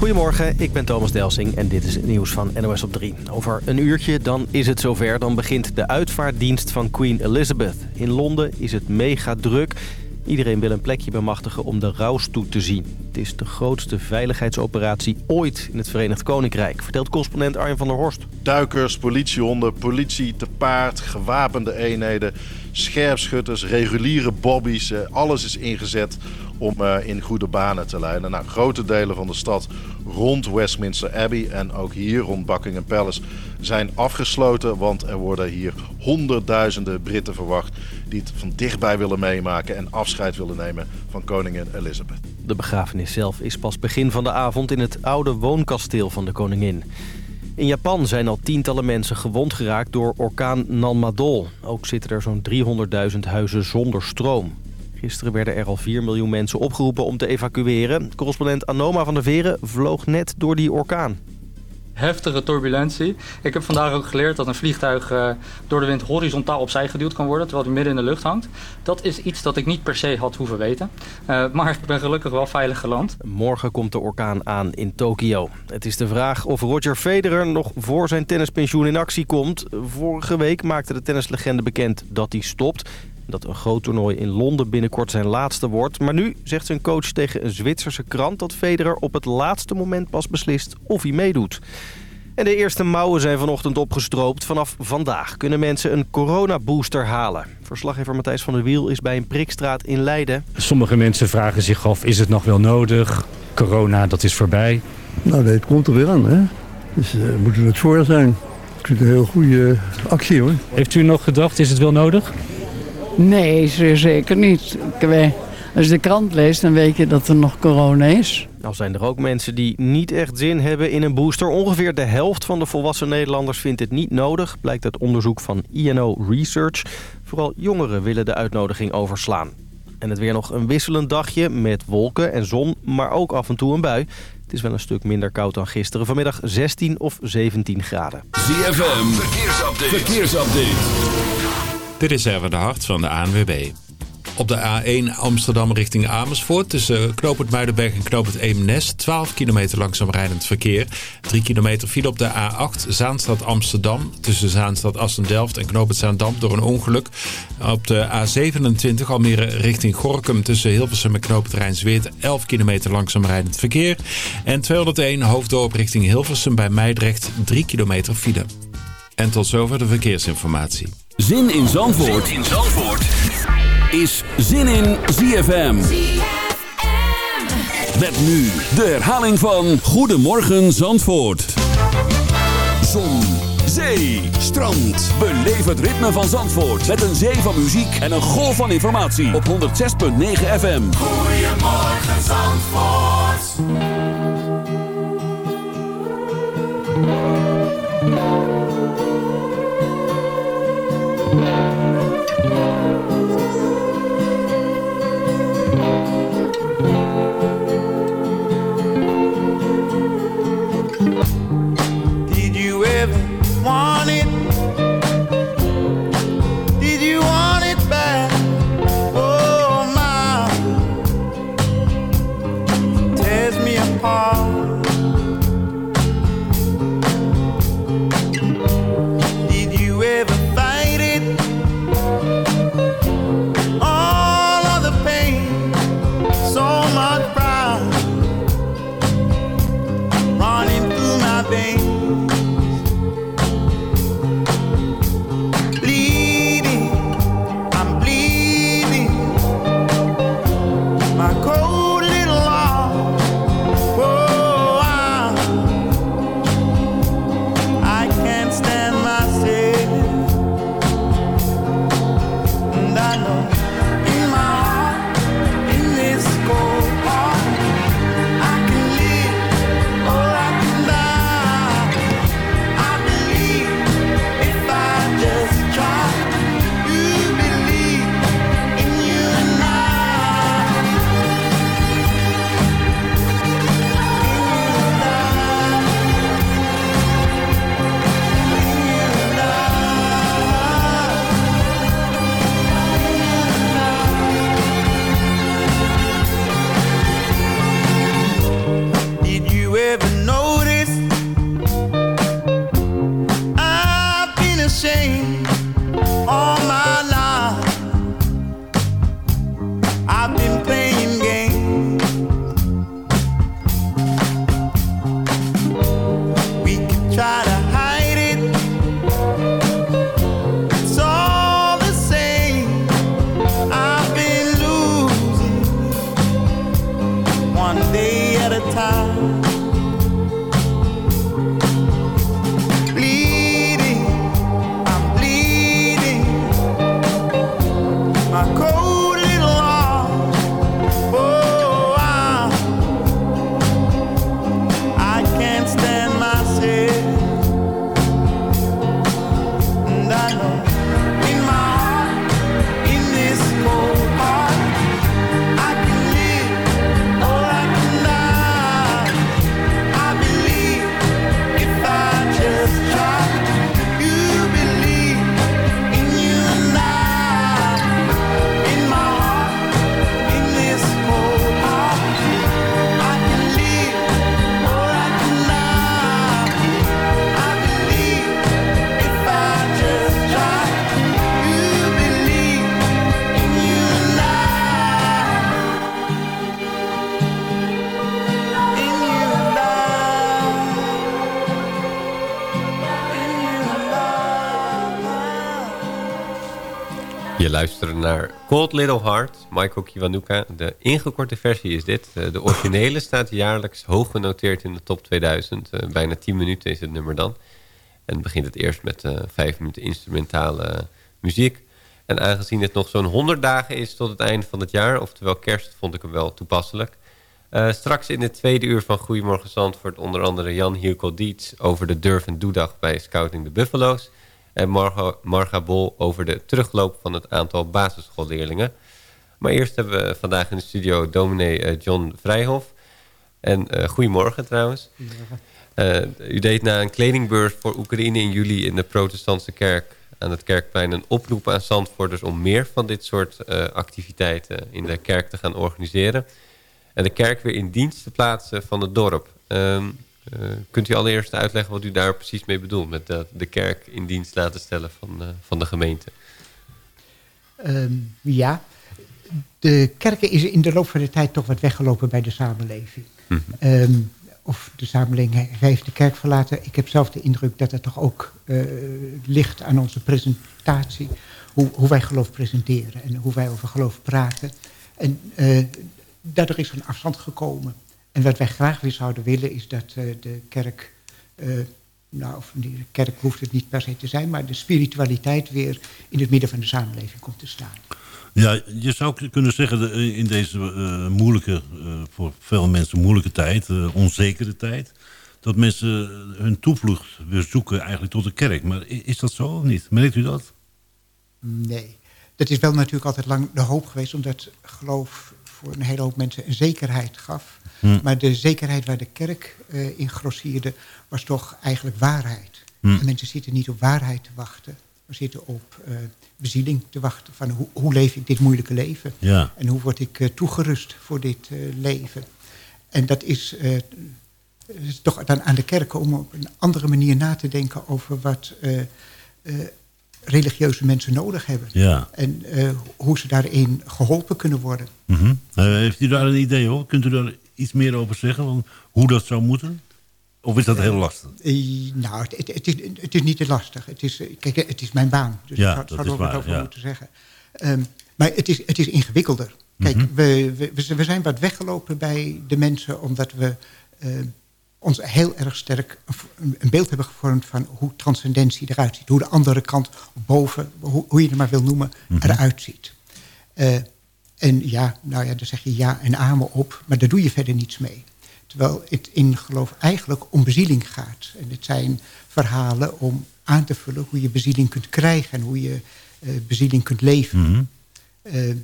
Goedemorgen, ik ben Thomas Delsing en dit is het nieuws van NOS op 3. Over een uurtje dan is het zover. Dan begint de uitvaartdienst van Queen Elizabeth. In Londen is het mega druk. Iedereen wil een plekje bemachtigen om de rouwstoet te zien. Het is de grootste veiligheidsoperatie ooit in het Verenigd Koninkrijk... vertelt correspondent Arjen van der Horst. Duikers, politiehonden, politie te paard, gewapende eenheden... scherpschutters, reguliere bobbies, alles is ingezet om uh, in goede banen te leiden. Nou, grote delen van de stad rond Westminster Abbey en ook hier rond Buckingham Palace zijn afgesloten. Want er worden hier honderdduizenden Britten verwacht die het van dichtbij willen meemaken en afscheid willen nemen van koningin Elizabeth. De begrafenis zelf is pas begin van de avond in het oude woonkasteel van de koningin. In Japan zijn al tientallen mensen gewond geraakt door orkaan Nanmadol. Ook zitten er zo'n 300.000 huizen zonder stroom. Gisteren werden er al 4 miljoen mensen opgeroepen om te evacueren. Correspondent Anoma van der Veren vloog net door die orkaan. Heftige turbulentie. Ik heb vandaag ook geleerd dat een vliegtuig uh, door de wind horizontaal opzij geduwd kan worden... terwijl hij midden in de lucht hangt. Dat is iets dat ik niet per se had hoeven weten. Uh, maar ik ben gelukkig wel veilig geland. Morgen komt de orkaan aan in Tokio. Het is de vraag of Roger Federer nog voor zijn tennispensioen in actie komt. Vorige week maakte de tennislegende bekend dat hij stopt dat een groot toernooi in Londen binnenkort zijn laatste wordt. Maar nu zegt zijn coach tegen een Zwitserse krant dat Federer op het laatste moment pas beslist of hij meedoet. En de eerste mouwen zijn vanochtend opgestroopt. Vanaf vandaag kunnen mensen een coronabooster halen. Verslaggever Matthijs van der Wiel is bij een prikstraat in Leiden. Sommige mensen vragen zich af, is het nog wel nodig? Corona, dat is voorbij. Nou, nee, het komt er weer aan, hè? Dus uh, moeten we het voor zijn. Ik vind het een heel goede actie, hoor. Heeft u nog gedacht, is het wel nodig? Nee, zeker niet. Als je de krant leest, dan weet je dat er nog corona is. Nou zijn er ook mensen die niet echt zin hebben in een booster. Ongeveer de helft van de volwassen Nederlanders vindt het niet nodig. Blijkt uit onderzoek van INO Research. Vooral jongeren willen de uitnodiging overslaan. En het weer nog een wisselend dagje met wolken en zon, maar ook af en toe een bui. Het is wel een stuk minder koud dan gisteren. Vanmiddag 16 of 17 graden. ZFM, verkeersupdate. verkeersupdate. Dit is even de hart van de ANWB. Op de A1 Amsterdam richting Amersfoort tussen Knoopend Muidenberg en Knoopend Eemnes 12 kilometer langzaam rijdend verkeer. 3 kilometer file op de A8 Zaanstad Amsterdam tussen Zaanstad Assen-Delft en Knoopend Zaandam door een ongeluk. Op de A27 Almere richting Gorkum tussen Hilversum en Knoopend Rijnsweert 11 kilometer langzaam rijdend verkeer. En 201 Hoofddorp richting Hilversum bij Meidrecht 3 kilometer file. En tot zover de verkeersinformatie. Zin in Zandvoort, zin in Zandvoort. is Zin in ZFM. Met nu de herhaling van Goedemorgen Zandvoort. Zon, zee, strand. Beleef het ritme van Zandvoort. Met een zee van muziek en een golf van informatie. Op 106.9 FM. Goedemorgen Zandvoort. Oh Little Heart, Michael Kiwanuka. De ingekorte versie is dit. Eh, De originele staat jaarlijks hoog genoteerd in de top 2000. Eh, Bijna 10 minuten is het nummer dan. En begint het eerst met eh, 5 minuten instrumentale muziek. En aangezien het nog zo'n 100 dagen is tot het einde van het jaar... oftewel kerst, vond ik hem wel toepasselijk. Straks in het tweede uur van Goedemorgen Zandvoort... onder andere Jan Hirko Dietz over de Durf en Doedag bij Scouting de Buffalo's... en Marga, Marga Bol over de terugloop van het aantal basisschoolleerlingen. Maar eerst hebben we vandaag in de studio dominee eh, John Vrijhof. En eh goedemorgen trouwens. Eh, u deed na een kledingbeurs voor Oekraïne in juli in de protestantse kerk aan het kerkplein een oproep aan Zandvoorters om meer van dit soort activiteiten in de kerk te gaan organiseren. En de kerk weer in dienst te plaatsen van het dorp. Ehm, eh, kunt u allereerst uitleggen wat u daar precies mee bedoelt met de, de kerk in dienst laten stellen van, eh, van de gemeente? Ehm, ja, de kerken is in de loop van de tijd toch wat weggelopen bij de samenleving. Mhm. Ehm, of de samenleving heeft de kerk verlaten. Ik heb zelf de indruk dat het toch ook eh, ligt aan onze presentatie. Hoe, hoe wij geloof presenteren en hoe wij over geloof praten. En uh, daardoor is er een afstand gekomen. En wat wij graag weer zouden willen is dat uh, de kerk... Uh, nou, of de kerk hoeft het niet per se te zijn... maar de spiritualiteit weer in het midden van de samenleving komt te staan. Ja, je zou kunnen zeggen in deze uh, moeilijke, uh, voor veel mensen moeilijke tijd, uh, onzekere tijd, dat mensen hun toevlucht weer zoeken eigenlijk tot de kerk. Maar is dat zo of niet? Merkt u dat? Nee. Dat is wel natuurlijk altijd lang de hoop geweest, omdat geloof voor een hele hoop mensen een zekerheid gaf. Hm. Maar de zekerheid waar de kerk in grossierde, was toch eigenlijk waarheid. Hm. En mensen zitten niet op waarheid te wachten. We zitten op uh, bezieling te wachten. Van hoe, hoe leef ik dit moeilijke leven? Ja. En hoe word ik uh, toegerust voor dit uh, leven? En dat is, is, toch dan aan de kerken om op een andere manier na te denken over wat religieuze mensen nodig hebben. Ja. En hoe ze daarin geholpen kunnen worden. Mm -hmm. heeft u daar een idee over? Kunt u daar iets meer over zeggen? Van hoe dat zou moeten? Of is dat heel lastig? Uh, nou, het, het, is, het is niet te lastig. Het is, kijk, het is mijn baan. Dus ja, ik zou er wat over ja. moeten zeggen. Um, maar het is, het is ingewikkelder. Kijk, Mhm. we, we, we zijn wat weggelopen bij de mensen... omdat we ons heel erg sterk een, beeld hebben gevormd... van hoe transcendentie eruit ziet. Hoe de andere kant, boven, hoe, hoe je het maar wil noemen, Mhm. eruit ziet. Uh, en ja, nou ja, daar zeg je ja en amen op... maar daar doe je verder niets mee. Terwijl het in geloof eigenlijk om bezieling gaat. En het zijn verhalen om aan te vullen hoe je bezieling kunt krijgen... en hoe je uh, bezieling kunt leven. Mhm. Uh,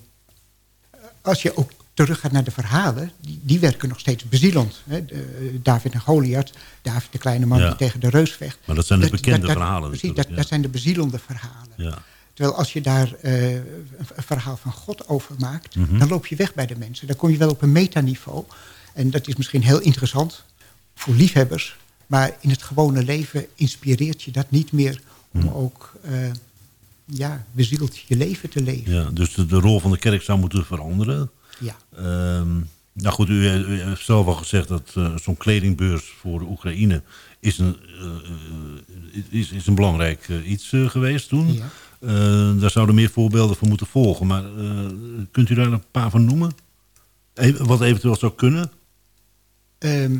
als je ook teruggaat naar de verhalen... die, die werken nog steeds bezielend. Hè? De, David en Goliath, David de kleine man Ja. die tegen de reus vecht. Maar dat zijn de bekende verhalen Precies, natuurlijk, dat, ja. zijn de bezielende verhalen. Ja. Terwijl als je daar uh, een, verhaal van God over maakt... Mhm. dan loop je weg bij de mensen. Dan kom je wel op een metaniveau... En dat is misschien heel interessant voor liefhebbers. Maar in het gewone leven inspireert je dat niet meer... om Hm. ook uh, ja, bezield je leven te leven. Ja, dus de, de rol van de kerk zou moeten veranderen. Ja. Um, nou goed, u, u, heeft zelf al gezegd dat uh, zo'n kledingbeurs voor de Oekraïne... is een, uh, is, is een belangrijk iets geweest toen. Ja. daar zouden meer voorbeelden voor moeten volgen. Maar kunt u daar een paar van noemen? Wat eventueel zou kunnen? Ehm,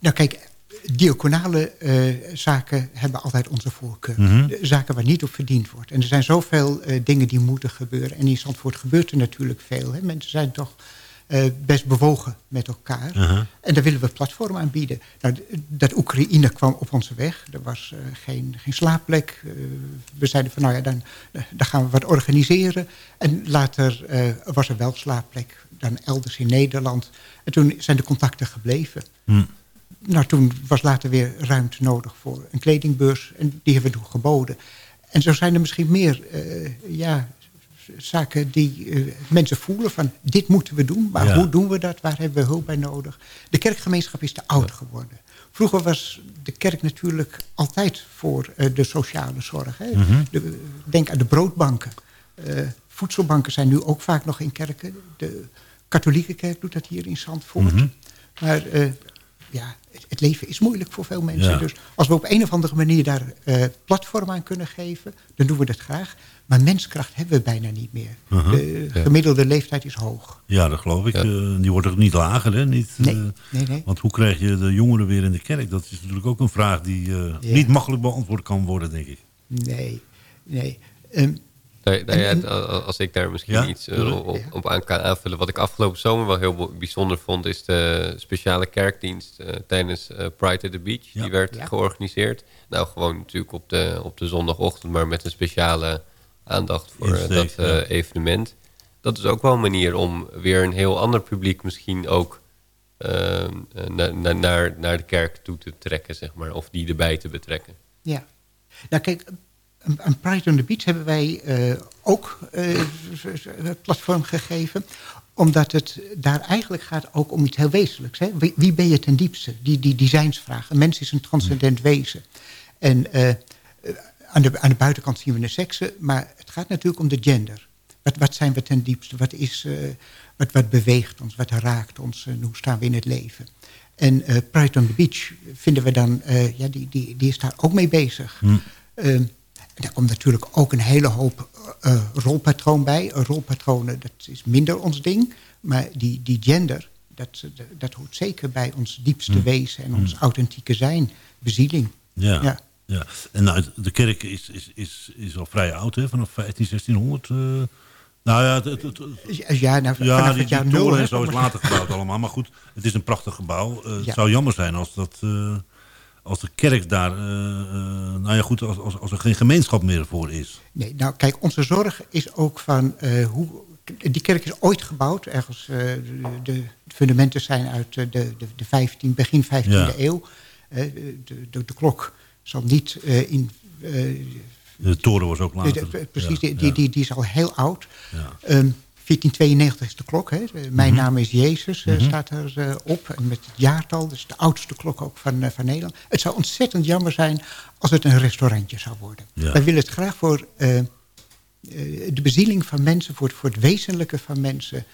nou kijk, diaconale eh, zaken hebben altijd onze voorkeur. Mhm. Zaken waar niet op verdiend wordt. En er zijn zoveel eh, dingen die moeten gebeuren. En in Zandvoort gebeurt er natuurlijk veel. Hè. Mensen zijn toch eh, best bewogen met elkaar. Uh-huh. En daar willen we platform aanbieden. Nou, d- dat Oekraïne kwam op onze weg. Er was geen, geen slaapplek. We zeiden van, nou ja, dan, dan gaan we wat organiseren. En later was er wel slaapplek. Dan elders in Nederland. En toen zijn de contacten gebleven. Hm. Nou, toen was later weer ruimte nodig voor een kledingbeurs. En die hebben we toen geboden. En zo zijn er misschien meer eh, ja, zaken die eh, mensen voelen van... dit moeten we doen, maar Ja. hoe doen we dat? Waar hebben we hulp bij nodig? De kerkgemeenschap is te oud geworden. Vroeger was de kerk natuurlijk altijd voor eh, de sociale zorg. Hè? Mhm. De- denk aan de broodbanken. Voedselbanken zijn nu ook vaak nog in kerken. De katholieke kerk doet dat hier in Zandvoort. Mhm. Maar ja, het, het leven is moeilijk voor veel mensen. Ja. Dus als we op een of andere manier daar eh, platform aan kunnen geven... dan doen we dat graag. Maar menskracht hebben we bijna niet meer. De Ja. gemiddelde leeftijd is hoog. Ja, dat geloof ik. Eh, die wordt ook niet lager, hè? Niet, Nee, eh, nee, nee. Want hoe krijg je de jongeren weer in de kerk? Dat is natuurlijk ook een vraag die eh, Ja. niet makkelijk beantwoord kan worden, denk ik. Nee, nee. Ehm, En- als ik daar misschien Ja? iets eh, op, op aan kan aanvullen. Wat ik afgelopen zomer wel heel bijzonder vond... is de speciale kerkdienst eh, tijdens eh, Pride at the Beach. Ja. Die werd Ja. georganiseerd. Nou, gewoon natuurlijk op de, op de zondagochtend... maar met een speciale aandacht voor Insteek, dat evenement. Dat is ook wel een manier om weer een heel ander publiek... misschien ook eh, eh, na- na- naar, naar de kerk toe te trekken, zeg maar. Of die erbij te betrekken. Ja. Nou kijk, een Pride on the Beach hebben wij eh, ook eh, platform gegeven. Omdat het daar eigenlijk gaat ook om iets heel wezenlijks. Hè? Wie, wie ben je ten diepste? Die, die designsvraag. Een mens is een transcendent wezen. En eh, aan, de, aan de buitenkant zien we de seksen. Maar het gaat natuurlijk om de gender. Wat, wat zijn we ten diepste? Wat, is, wat, wat beweegt ons? Wat raakt ons? En hoe staan we in het leven? En eh Pride on the Beach vinden we dan, ja, die, die, die is daar ook mee bezig. Hm. En daar komt natuurlijk ook een hele hoop eh, rolpatroon bij. Eh, rolpatronen, dat is minder ons ding. Maar die, die gender, dat, dat, dat hoort zeker bij ons diepste Hm. wezen... en ons authentieke zijn, bezieling. Ja. Ja. ja. En nou, de kerk is, is, is, is al vrij oud, hè? Vanaf 15, 1600. eh. nou ja, het, het, het- Ja, nou, ja die, het jaar die nul. toren en zo is later gebouwd allemaal. Maar goed, het is een prachtig gebouw. Eh, Het zou jammer zijn als dat... als de kerk daar, eh, eh, nou ja goed, als, als, als er geen gemeenschap meer voor is. Nee, nou kijk, onze zorg is ook van eh, hoe... Die kerk is ooit gebouwd, ergens de, de fundamenten zijn uit de, de, de 15, begin 15e Ja. eeuw. De, de, de klok zal niet in... De toren was ook later. precies, Ja, die, die, ja. die, die is al heel oud. Ja. Ehm, 1492 is de klok. Hè. Mijn Mhm. naam is Jezus, eh, Mhm. staat er eh, op. En met het jaartal, dus de oudste klok ook van, eh, van Nederland. Het zou ontzettend jammer zijn als het een restaurantje zou worden. Ja. Wij willen het graag voor de bezieling van mensen... voor het, voor het wezenlijke van mensen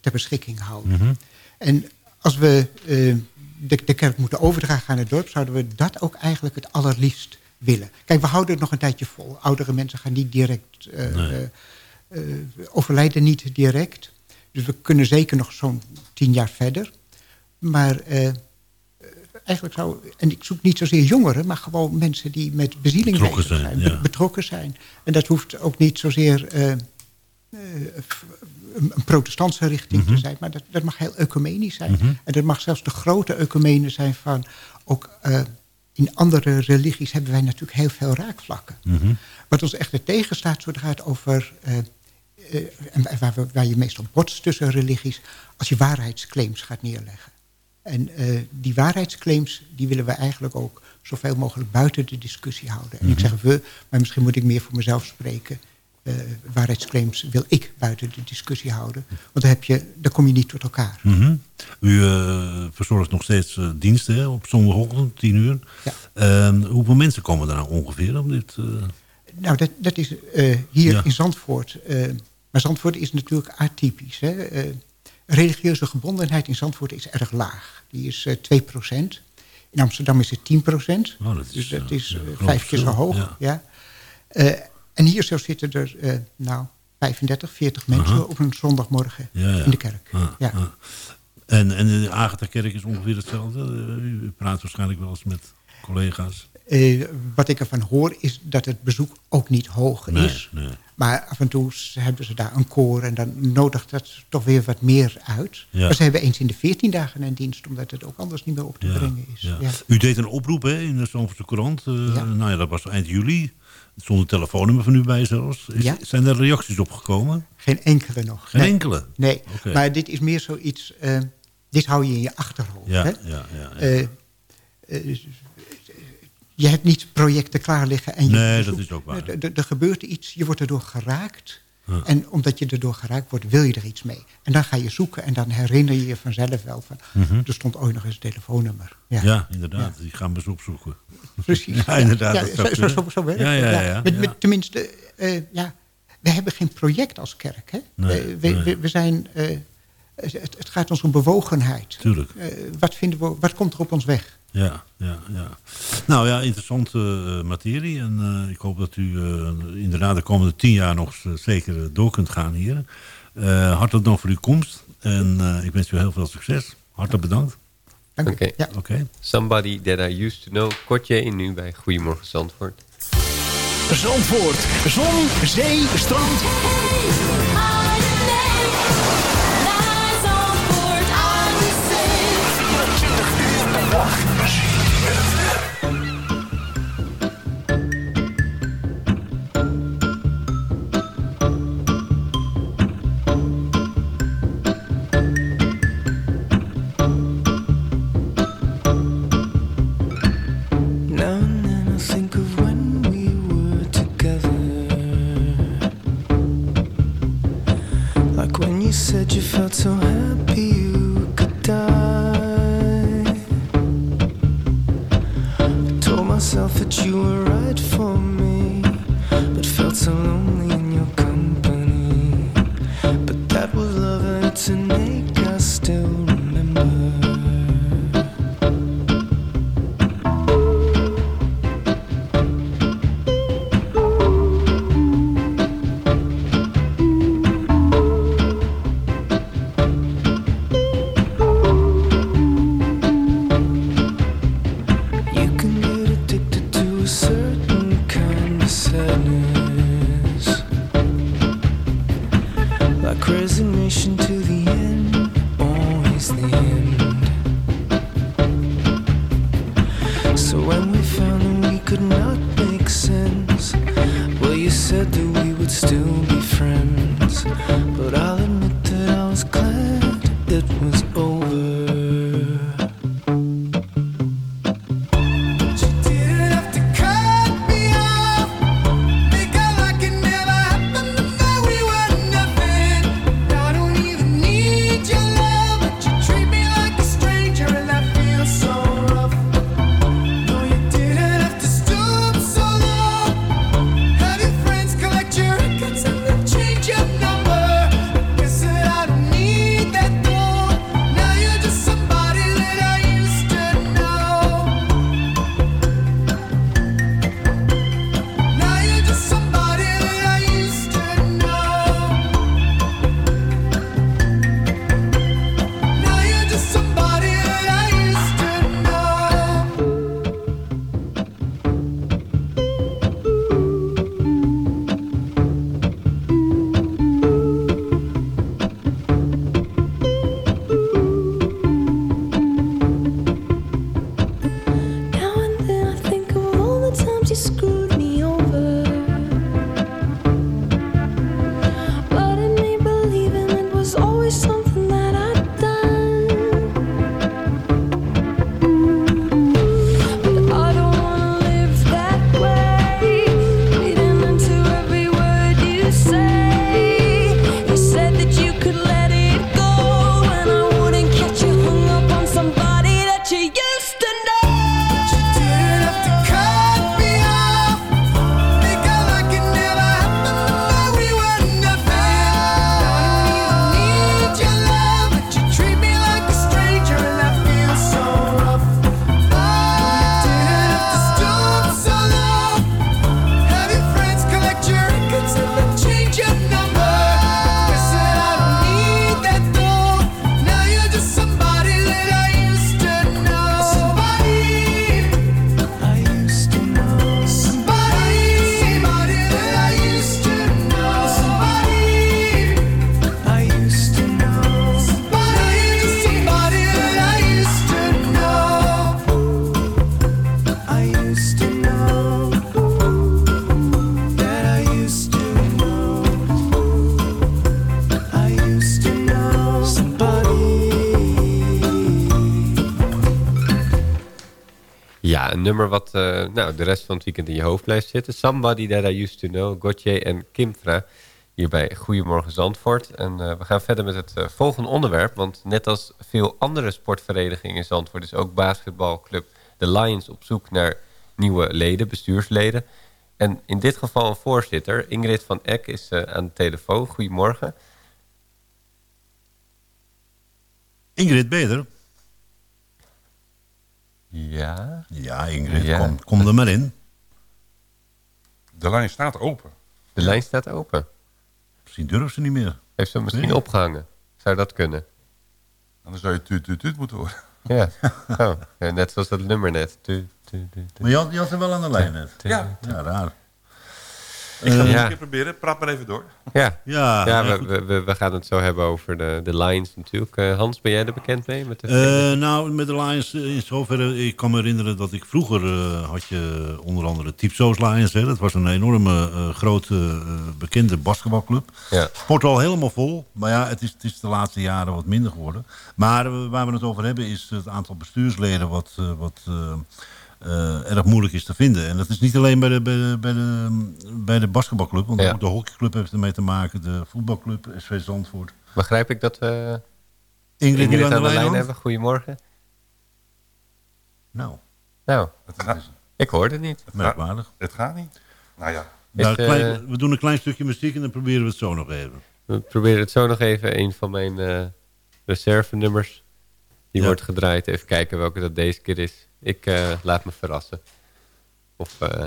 ter beschikking houden. Mhm. En als we de, de kerk moeten overdragen aan het dorp... zouden we dat ook eigenlijk het allerliefst willen. Kijk, we houden het nog een tijdje vol. Oudere mensen gaan niet direct... Nee. Eh, overlijden niet direct. Dus we kunnen zeker nog zo'n tien jaar verder. Maar eh, eh, eigenlijk zou... En ik zoek niet zozeer jongeren... maar gewoon mensen die met bezieling Betrokken zijn, zijn. ja. be- betrokken zijn. En dat hoeft ook niet zozeer... een protestantse richting Mhm. te zijn. Maar dat, dat mag heel ecumenisch zijn. Mhm. En dat mag zelfs de grote ecumene zijn van... ook in andere religies hebben wij natuurlijk heel veel raakvlakken. Mhm. Wat ons echter tegenstaat zodra het over... eh, en waar, we- waar je meestal botst tussen religies... als je waarheidsclaims gaat neerleggen. En eh, die waarheidsclaims die willen we eigenlijk ook zoveel mogelijk buiten de discussie houden. En ik Mhm. zeg we, maar misschien moet ik meer voor mezelf spreken. Eh, waarheidsclaims wil ik buiten de discussie houden. Want dan, heb je, dan kom je niet tot elkaar. Mhm. U eh, verzorgt nog steeds eh, diensten hè, op zondagochtend, 10 uur. Ja. Ehm, hoeveel mensen komen er nou ongeveer op dit? Nou, dat, dat is hier Ja. in Zandvoort. maar Zandvoort is natuurlijk atypisch. Hè? Religieuze gebondenheid in Zandvoort is erg laag. Die is eh 2% In Amsterdam is het 10 Oh, dat is, Dus dat is vijf keer zo hoog. ja. Ja. Eh, en hier zo zitten er nou, 35, 40 mensen Aha. op een zondagmorgen Ja, ja. in de kerk. Ah, ja. ah. En, en de Agatha-kerk is ongeveer hetzelfde. Eh, U praat waarschijnlijk wel eens met collega's. Eh, wat ik ervan hoor is dat het bezoek ook niet hoog Nee, is. nee. Maar af en toe hebben ze daar een koor en dan nodigt dat toch weer wat meer uit. Ja. Maar ze hebben eens in de veertien dagen een dienst, omdat het ook anders niet meer op te Ja, brengen is. ja. U deed een oproep hè, in de Zandvoortse krant. Eh, Nou ja, dat was eind juli. Er stond een telefoonnummer van u bij zelfs. Is- Ja. Zijn er reacties op gekomen? Geen enkele nog. Geen Nee. enkele? Nee, maar dit is meer zoiets... eh, dit hou je in je achterhoofd. Ja, hè? ja, ja, ja. Eh, eh, je hebt niet projecten klaar liggen. En je Nee, dat is ook waar. Er gebeurt iets, je wordt erdoor geraakt. Ja. En omdat je erdoor geraakt wordt, wil je er iets mee. En dan ga je zoeken en dan herinner je je vanzelf wel van... Mhm. er stond ooit nog eens een telefoonnummer. Ja, Ja, inderdaad. Die gaan we eens opzoeken. precies. Ja, inderdaad. Zo, zo, zo, zo werkt het, ja, ja. ja, Met- met- tenminste, eh, ja, we hebben geen project als kerk. Hè? Nee, we, we, nee. we- we zijn... eh, het, het gaat ons om bewogenheid. Tuurlijk. Eh, wat, vinden we, wat komt er op ons weg? Ja, ja, ja. Nou ja, interessante eh, materie. En eh, ik hoop dat u eh, inderdaad de komende tien jaar nog zeker door kunt gaan hier. Eh hartelijk dank voor uw komst. En eh, ik wens u heel veel succes. Hartelijk bedankt. Oké. Oké. Somebody that I used to know. Kortje in nu bij Goedemorgen Zandvoort. Zandvoort. Zon, zee, strand. Nummer wat eh, nou, de rest van het weekend in je hoofd blijft zitten. Somebody That I Used To Know, Gauthier en Kimfra. Hier bij Goedemorgen Zandvoort. En eh, we gaan verder met het eh, volgende onderwerp. Want net als veel andere sportverenigingen in Zandvoort... is ook basketbalclub The Lions op zoek naar nieuwe leden, bestuursleden. En in dit geval een voorzitter. Ingrid van Eck is aan de telefoon. Goedemorgen. Ingrid Beter. Ja? Ja, Ingrid, Ja. Kom, kom er maar in. De lijn staat open. De lijn staat open. Misschien durft ze niet meer. Heeft ze misschien Nee. opgehangen? Zou dat kunnen? Dan zou je tuut, tuut, tuut moeten horen. Ja. Oh, ja, net zoals dat nummer net. Tu, tu, tu, tu. Maar je had, je had er wel aan de lijn net. Ja. Ja, raar. Ik ga het nog ja. een keer proberen. Praat maar even door. Ja, Ja, ja, we, we, we, we gaan het zo hebben over de, de Lions natuurlijk. Eh, Hans, ben jij er bekend mee? Met de Eh, nou, met de Lions eh, in zoverre... Ik kan me herinneren dat ik vroeger eh, had je onder andere Typsoos Lions. Hè. Dat was een enorme eh, grote eh, bekende basketbalclub. Ja. Sport al helemaal vol. Maar ja, het is, het is de laatste jaren wat minder geworden. Maar eh, waar we het over hebben is het aantal bestuursleden... wat, eh, wat eh, eh, erg moeilijk is te vinden. En dat is niet alleen bij de, bij de, bij de, bij de basketbalclub. Want Ja. ook de hockeyclub heeft ermee te maken. De voetbalclub, SV Zandvoort. Begrijp ik dat we Ingrid, nu Ingrid aan de lijn hebben? Goedemorgen. Nou, Nou, ik hoorde het niet. merkwaardig. het gaat niet. Nou ja. Nou, Is, een klein- eh, we doen een klein stukje muziek en dan proberen we het zo nog even. We proberen het zo nog even. Een van mijn eh reservenummers. Die Ja. wordt gedraaid. Even kijken welke dat deze keer is. Ik eh, laat me verrassen. Of, eh,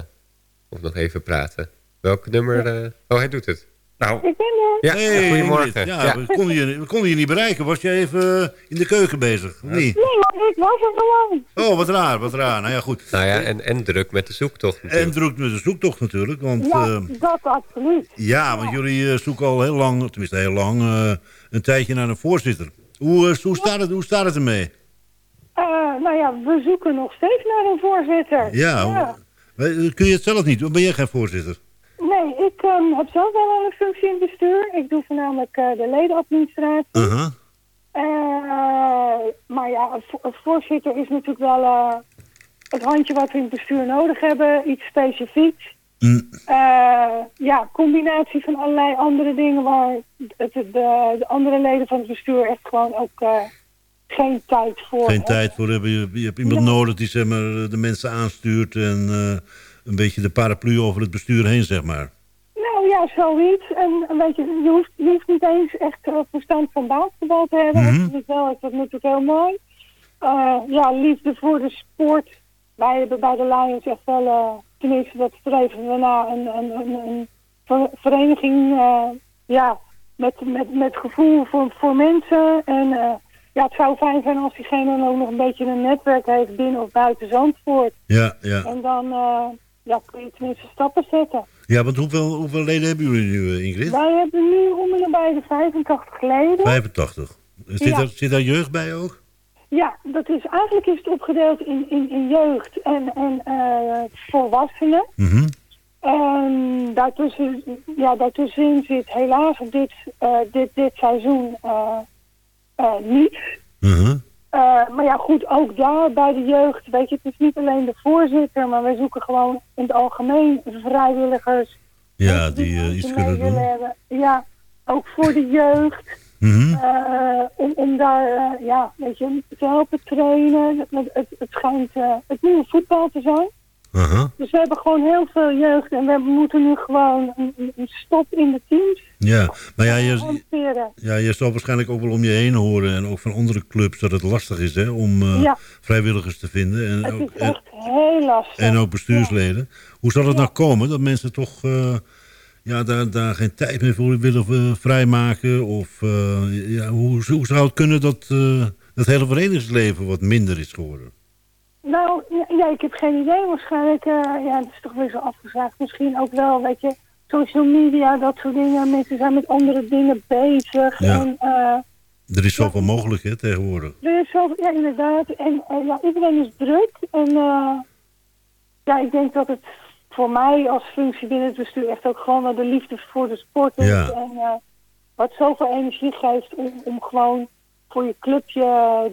of nog even praten. Welk nummer? eh, Oh, hij doet het. Nou, Ik ben er. Ja, Hey, goedemorgen. Ja, Ja. We, konden je, we konden je niet bereiken. Was je even in de keuken bezig? Of niet? Nee, maar ik was er gewoon. Oh, wat raar, wat raar. Nou ja, goed. Nou ja, en, en druk met de zoektocht En natuurlijk. druk met de zoektocht natuurlijk. Want Ja, dat absoluut. ja want jullie eh, zoeken al heel lang, tenminste heel lang, eh, een tijdje naar een voorzitter. Hoe, eh, hoe, staat, het, hoe staat het ermee? Eh, nou ja, we zoeken nog steeds naar een voorzitter. Ja, eh, kun je het zelf niet? Ben jij geen voorzitter? Nee, ik ehm, heb zelf wel een functie in het bestuur. Ik doe voornamelijk de ledenadministratie. Uh-huh. Maar ja, een vo- een voorzitter is natuurlijk wel het handje wat we in het bestuur nodig hebben. Iets specifieks. Mm. Eh, ja, combinatie van allerlei andere dingen waar het, de, de andere leden van het bestuur echt gewoon ook eh, geen tijd voor Geen tijd voor hebben. Je, je hebt iemand nodig die zeg maar, de mensen aanstuurt en eh, een beetje de paraplu over het bestuur heen, zeg maar. Nou ja, zoiets. En een beetje, je hoeft, je hoeft niet eens echt verstand van basketbal te hebben. Mhm. Dat is wel dat natuurlijk heel mooi. Ja, liefde voor de sport. Wij hebben bij de Lions echt wel, tenminste dat streven we na, een, een, een, een ver- vereniging eh, ja, met, met, met gevoel voor, voor mensen. En eh, ja, het zou fijn zijn als diegene dan ook nog een beetje een netwerk heeft binnen of buiten Zandvoort. Ja, ja. En dan eh, ja, kun je tenminste stappen zetten. Ja, want hoeveel, hoeveel leden hebben jullie nu, Ingrid? Wij hebben nu om en nabij de 85 leden. 85. Zit, Ja. zit daar jeugd bij ook? Ja, dat is, eigenlijk is het opgedeeld in, in, in jeugd en, en eh, volwassenen. Mhm. En daartussen, ja, daartussenin zit helaas op dit, eh, dit, dit seizoen eh, niet. Mhm. Maar ja, goed, ook daar bij de jeugd, weet je, het is niet alleen de voorzitter, maar wij zoeken gewoon in het algemeen vrijwilligers. Ja, die iets kunnen willen doen. hebben. Ja, ook voor de jeugd. Mhm. Eh, om, om daar, eh, ja, weet je, te helpen trainen. Het, het, het schijnt eh, het nieuwe voetbal te zijn. Aha. Dus we hebben gewoon heel veel jeugd en we moeten nu gewoon een, stop in de teams Ja, maar ja je, ja, je zal waarschijnlijk ook wel om je heen horen... en ook van andere clubs dat het lastig is hè, om Ja. vrijwilligers te vinden. En Het ook, is en, echt heel lastig. en ook bestuursleden. Hoe zal het nou komen dat mensen toch ja, daar, daar geen tijd meer voor willen eh, vrijmaken? Of eh, ja, hoe, hoe zou het kunnen dat het hele verenigingsleven wat minder is geworden? Nou, ja, ik heb geen idee. Waarschijnlijk, uh, ja, het is toch weer zo afgevraagd. Misschien ook wel, weet je, social media, dat soort dingen. Mensen zijn met andere dingen bezig. Ja. En, uh, er is zoveel ja, mogelijk, hè, tegenwoordig. Er is zoveel, ja, inderdaad. En ja, iedereen is druk. En ja, ik denk dat het voor mij als functie binnen het bestuur echt ook gewoon de liefde voor de sport is. Ja. En wat zoveel energie geeft om, om gewoon voor je clubje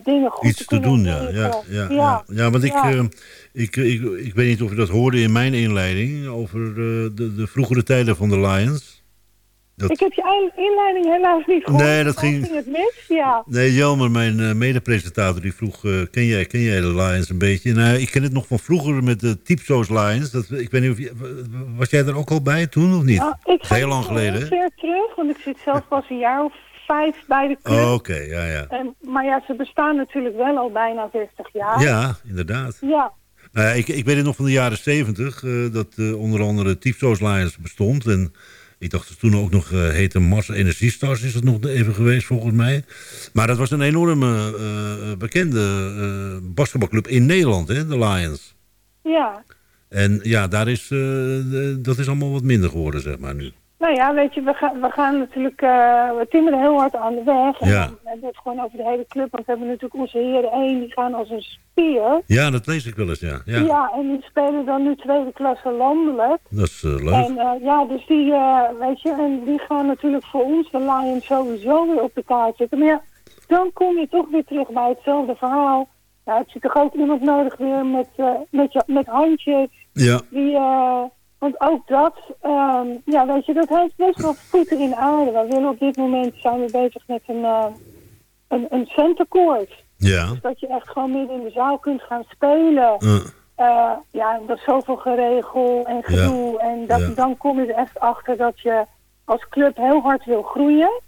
dingen goed Iets te doen, ja. Ja, ja, ja. ja want ik, Ja. eh, ik, ik, ik weet niet of je dat hoorde in mijn inleiding... over eh, de, de vroegere tijden van de Lions. Dat- Ik heb je inleiding helaas niet gehoord. Nee, dat ging- het mis? Ja. Nee, Jelmer, mijn eh, medepresentator, die vroeg... eh, ken, jij, ken jij de Lions een beetje? Nou, ik ken het nog van vroeger met de Typso's Lions. Dat, ik weet niet of je, was jij er ook al bij toen of niet? Nou, ik ga heel lang geleden, hè? ver terug, want ik zit zelf pas een jaar of vijf bij de club. Oh, Oké, ja, ja. En, maar ja, ze bestaan natuurlijk wel al bijna 60 jaar. Ja, inderdaad. Ja, Nou ja, ik, ik weet het nog van de jaren zeventig, eh, dat onder andere Typso's Lions bestond. En ik dacht dat toen ook nog eh, heette Mars Energiestars, is het nog even geweest volgens mij. Maar dat was een enorme eh, bekende eh, basketbalclub in Nederland, hè, de Lions. ja. En ja, daar is, eh, dat is allemaal wat minder geworden, zeg maar nu. Nou ja, weet je, we gaan, we gaan natuurlijk, eh, we timmeren heel hard aan de weg. En Ja. we het gewoon over de hele club, want we hebben natuurlijk onze heren één, die gaan als een spier. Ja, dat lees ik wel eens, ja. Ja, Ja, en die spelen dan nu tweede klasse landelijk. dat is eh, leuk. En eh, ja, dus die, weet je, en die gaan natuurlijk voor ons, de Lions, sowieso weer op de kaart zitten. Maar ja, dan kom je toch weer terug bij hetzelfde verhaal. Ja, heb je toch ook iemand nodig weer met, met, je, met handjes. Ja. Die, want ook dat, ehm, ja, weet je, dat heeft best wel voeten in de aarde. We willen op dit moment, zijn we bezig met een, eh een, een centercourt. Ja. Dus dat je echt gewoon midden in de zaal kunt gaan spelen. Eh, Eh, ja, dat is zoveel geregel en gedoe. En dat, Ja. dan kom je er echt achter dat je als club heel hard wil groeien.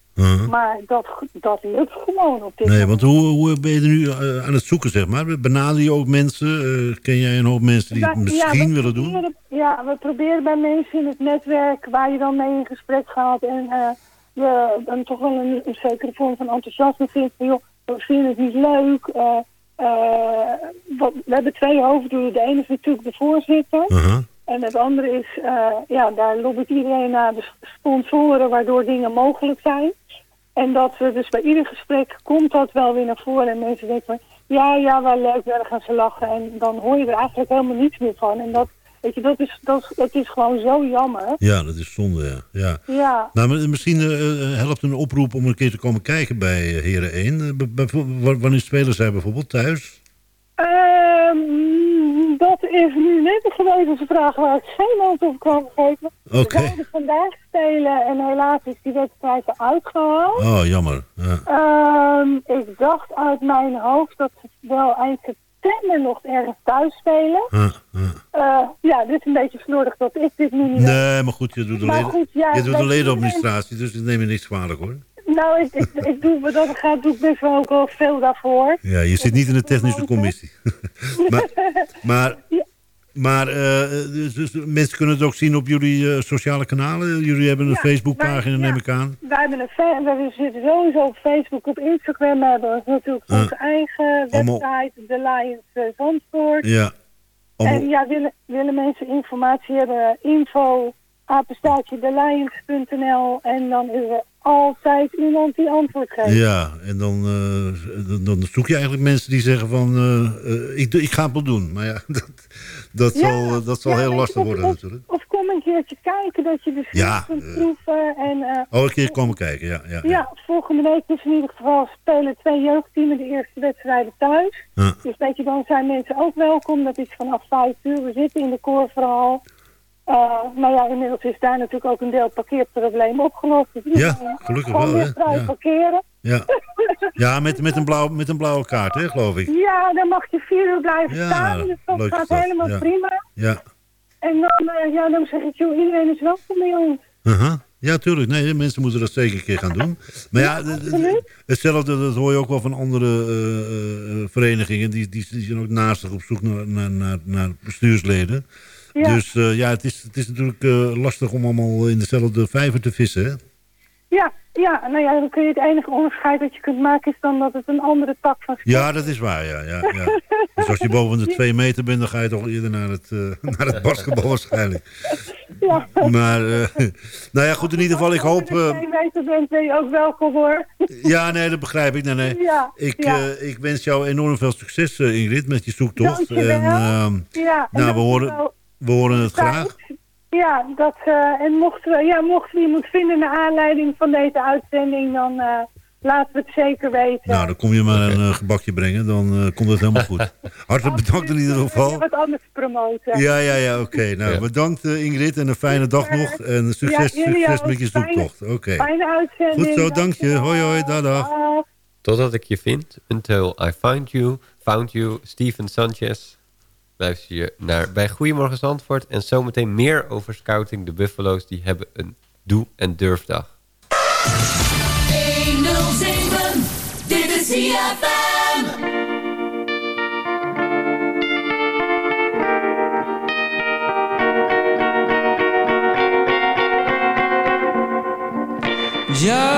Maar dat, dat lukt gewoon op dit Nee, moment. want hoe, hoe ben je er nu eh, aan het zoeken, zeg maar? Benader je ook mensen? Eh, ken jij een hoop mensen die het Ja, misschien we willen doen? Ja, we proberen bij mensen in het netwerk waar je dan mee in gesprek gaat en eh, je dan toch wel een, een zekere vorm van enthousiasme vindt. Van, joh, we vinden het niet leuk. wat, we hebben twee hoofddoelen. De ene is natuurlijk de voorzitter. En het andere is, eh, ja, daar lobbyt iedereen naar de sponsoren waardoor dingen mogelijk zijn. En dat we dus bij ieder gesprek komt dat wel weer naar voren. En mensen denken ja, ja, wel leuk, dan gaan ze lachen. En dan hoor je er eigenlijk helemaal niets meer van. En dat, weet je, dat is, dat, het is gewoon zo jammer. Ja, dat is zonde, ja. ja. Ja. Nou, maar misschien eh, eh, helpt een oproep om een keer te komen kijken bij Heren 1. Eh, b- bijvoorbeeld, wa- wanneer spelen zij bijvoorbeeld thuis? Dat is nu net een gewetensvraag vraag waar ik geen antwoord op kan geven. Oké. We zouden vandaag spelen en helaas is die wedstrijd eruit gehaald. Oh, jammer. Ja. Ehm, ik dacht uit mijn hoofd dat ze wel eind september nog ergens thuis spelen. Ah, ah. Eh, ja, dit is een beetje slordig dat ik dit nu niet Nee, maar goed, je doet de, Maar leden, ja, je doet ledenadministratie, dus ik neem je niks kwalijk hoor. Nou, ik, ik, ik doe, wat dat gaat, doe ik best wel ook wel veel daarvoor. Ja, je zit niet in de technische commissie. maar maar, maar eh, dus, dus mensen kunnen het ook zien op jullie eh, sociale kanalen. Jullie hebben een Ja, Facebookpagina, wij- neem ik aan. Wij hebben een we zitten sowieso op Facebook, op Instagram hebben we natuurlijk Ah. onze eigen Allemaal- website, The Lions eh, Zandvoort. Ja. Allemaal- En ja, willen, willen mensen informatie hebben, info, apenstaartje thelions.nl en dan is er altijd iemand die antwoord geeft. Ja, en dan, eh, dan, dan zoek je eigenlijk mensen die zeggen van... eh, eh, ik, ik ga het wel doen. Maar ja, dat, dat Ja, zal, dat zal ja, heel lastig of- worden of- natuurlijk. Of kom een keertje kijken dat je de Ja, kunt proeven. En, Oh, een keer komen kijken, ja. ja, Ja, volgende week is in ieder geval spelen twee jeugdteamen de eerste wedstrijden thuis. Dus weet je, dan zijn mensen ook welkom. Dat is vanaf vijf uur. We zitten in de koorverhaal. Uh, nou ja, inmiddels is daar natuurlijk ook een deel parkeerprobleem opgelost. Dus Ja, gelukkig gewoon wel, weer hè? vrij Ja. parkeren. Ja, ja met, met, een blauw, met een blauwe kaart, hè, geloof ik. Ja, dan mag je vier uur blijven Ja, staan. Dus dat gaat dat, helemaal ja. prima. Ja. En dan, eh, ja, dan zeg ik, joh, iedereen is welkom bij ons. Aha. Ja, tuurlijk. Nee, mensen moeten dat zeker een keer gaan doen. Maar ja, hetzelfde dat hoor je ook wel van andere eh, eh, verenigingen. Die, die, die zijn ook naastig op zoek naar, naar, naar, naar bestuursleden. Ja. Dus eh, ja, het is, het is natuurlijk eh, lastig om allemaal in dezelfde vijver te vissen. Hè? Ja, ja, nou ja, dan kun je het enige onderscheid dat je kunt maken is dan dat het een andere tak van sport Ja, dat is waar, ja. ja, ja. Dus als je boven de twee meter bent, dan ga je toch eerder naar het, eh, naar het basketbal waarschijnlijk. Ja. Maar, nou ja, goed, in ieder geval, ik hoop... Als je meter bent, ben je ook welkom hoor. ja, nee, dat begrijp ik. Nee, nee. Ja, Ik, ja. ik wens jou enorm veel succes, Ingrid, met je zoektocht. Dankjewel. En, ehm, Ja, en nou, we horen. We horen het graag. Ja, dat, eh, en mochten we, ja, mochten we iemand vinden naar aanleiding van deze uitzending, dan, eh, laten we het zeker weten. Nou, dan kom je maar een eh, gebakje brengen, dan eh, komt het helemaal goed. Hartelijk bedankt in ieder geval. Wat anders promoten. Ja, ja, ja, oké. Nou, bedankt Ingrid en een fijne dag nog. En succes, Ja, succes ook. met je Fijne- zoektocht. Oké. Fijne uitzending. Goed zo, dank je. Hoi, hoi, dag, dag. Totdat ik je vind. Until I find you. Found you. Steven Sanchez. Luister je naar bij Goedemorgen Zandvoort. En zometeen meer over scouting. De Buffalo's die hebben een doe- en durfdag. 107, dit is. Georgia,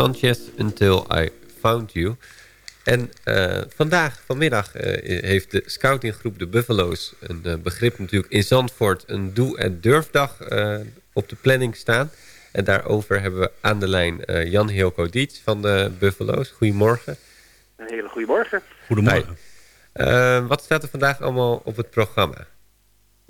Sanchez, Until I Found You. En eh, vandaag, vanmiddag, eh, heeft de scoutinggroep de Buffalo's... een eh, begrip natuurlijk in Zandvoort... een doe- en durfdag eh, op de planning staan. En daarover hebben we aan de lijn eh, Jan Hilco Dietz van de Buffalo's. Goedemorgen. Een hele goede morgen. Goedemorgen. Eh, wat staat er vandaag allemaal op het programma?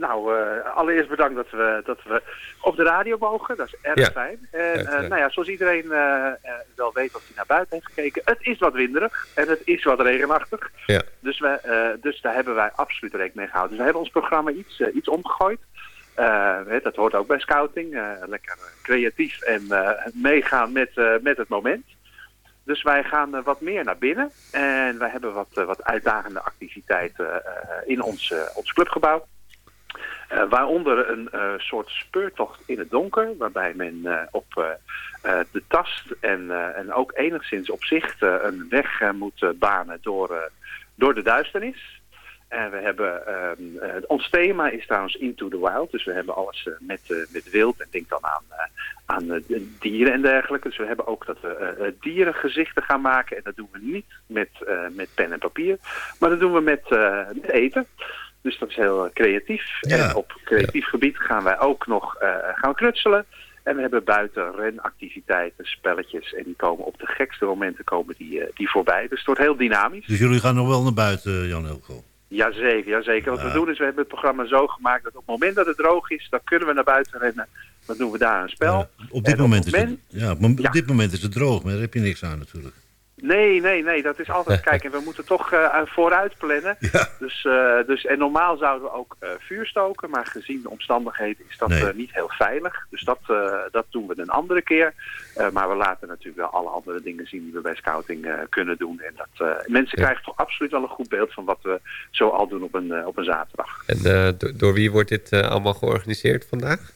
Nou, eh, allereerst bedankt dat we, dat we op de radio mogen. Dat is erg Ja, fijn. En eh, nou ja, zoals iedereen eh, wel weet als hij naar buiten heeft gekeken. Het is wat winderig en het is wat regenachtig. Ja. Dus, we, dus daar hebben wij absoluut rekening mee gehouden. Dus we hebben ons programma iets, iets omgegooid. Dat hoort ook bij scouting. lekker creatief en meegaan met, met het moment. Dus wij gaan wat meer naar binnen. En wij hebben wat, wat uitdagende activiteiten in ons, ons clubgebouw. Eh, waaronder een eh, soort speurtocht in het donker, waarbij men eh, op de tast en, en ook enigszins op zicht een weg moet banen door, door de duisternis. En we hebben, ehm, eh, ons thema is trouwens Into the Wild, dus we hebben alles met, met wild en denk dan aan, aan dieren en dergelijke. Dus we hebben ook dat we dierengezichten gaan maken en dat doen we niet met, met pen en papier, maar dat doen we met, met eten. Dus dat is heel eh, creatief. En op creatief gebied gaan wij ook nog eh, gaan knutselen. En we hebben buiten renactiviteiten, spelletjes. En die komen op de gekste momenten komen die, eh, die voorbij. Dus het wordt heel dynamisch. Dus jullie gaan nog wel naar buiten, Jan Elko? Jazeker, jazeker. Wat we doen is, we hebben het programma zo gemaakt dat op het moment dat het droog is, dan kunnen we naar buiten rennen. Dan doen we daar een spel. Op dit, En moment, is moment- het, ja, op dit moment is het droog, maar daar heb je niks aan natuurlijk. Nee, nee, nee, dat is altijd kijken. We moeten toch eh, vooruit plannen. Dus, eh, dus, en normaal zouden we ook eh, vuur stoken, maar gezien de omstandigheden is dat Nee. niet heel veilig. Dus dat, dat doen we een andere keer. Maar we laten natuurlijk wel alle andere dingen zien die we bij scouting kunnen doen. En dat, mensen Ja. krijgen toch absoluut wel een goed beeld van wat we zo al doen op een, op een zaterdag. En do- door wie wordt dit allemaal georganiseerd vandaag?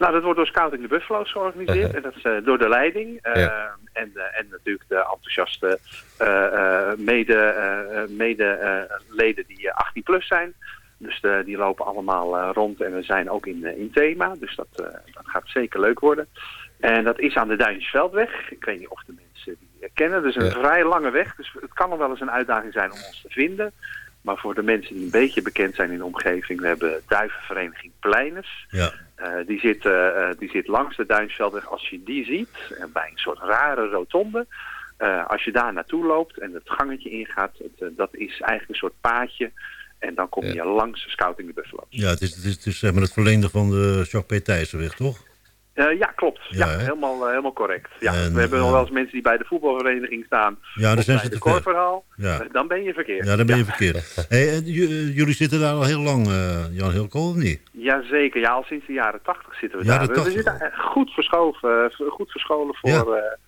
Nou, dat wordt door Scouting de Buffalo's georganiseerd. Uh-huh. En dat is eh, door de leiding. eh, Ja. en, eh, en natuurlijk de enthousiaste mede, mede leden die eh, 18 plus zijn. Dus de, die lopen allemaal rond en we zijn ook in, in thema. Dus dat, dat gaat zeker leuk worden. En dat is aan de Duintjesveldweg. Ik weet niet of de mensen die kennen. Het is een Ja. vrij lange weg. Dus het kan nog wel eens een uitdaging zijn om ons te vinden. Maar voor de mensen die een beetje bekend zijn in de omgeving... we hebben duivenvereniging Pleiners. Ja. Eh, die, zit, eh, eh, die zit langs de Duinsveldweg. Als je die ziet, bij een soort rare rotonde... als je daar naartoe loopt en het gangetje ingaat... Het, dat is eigenlijk een soort paadje... En dan kom je langs de Scouting de Buffalo. Ja, het is, het is, het is zeg maar het verlengde van de Jacques P. Thijssenweg, toch? Eh, ja, klopt. Ja, helemaal, eh, helemaal correct. Ja, En, we hebben nog eh, wel eens mensen die bij de voetbalvereniging staan. Ja, of zijn ze. Korverhaal. Ja. Dan ben je verkeerd. Ja, dan ben je verkeerd. Hey, jullie zitten daar al heel lang, Jan Hilko, of niet? Jazeker, ja, al sinds de jaren tachtig zitten we Jaren daar. We- We 80 zitten goed verschoven, goed verscholen voor,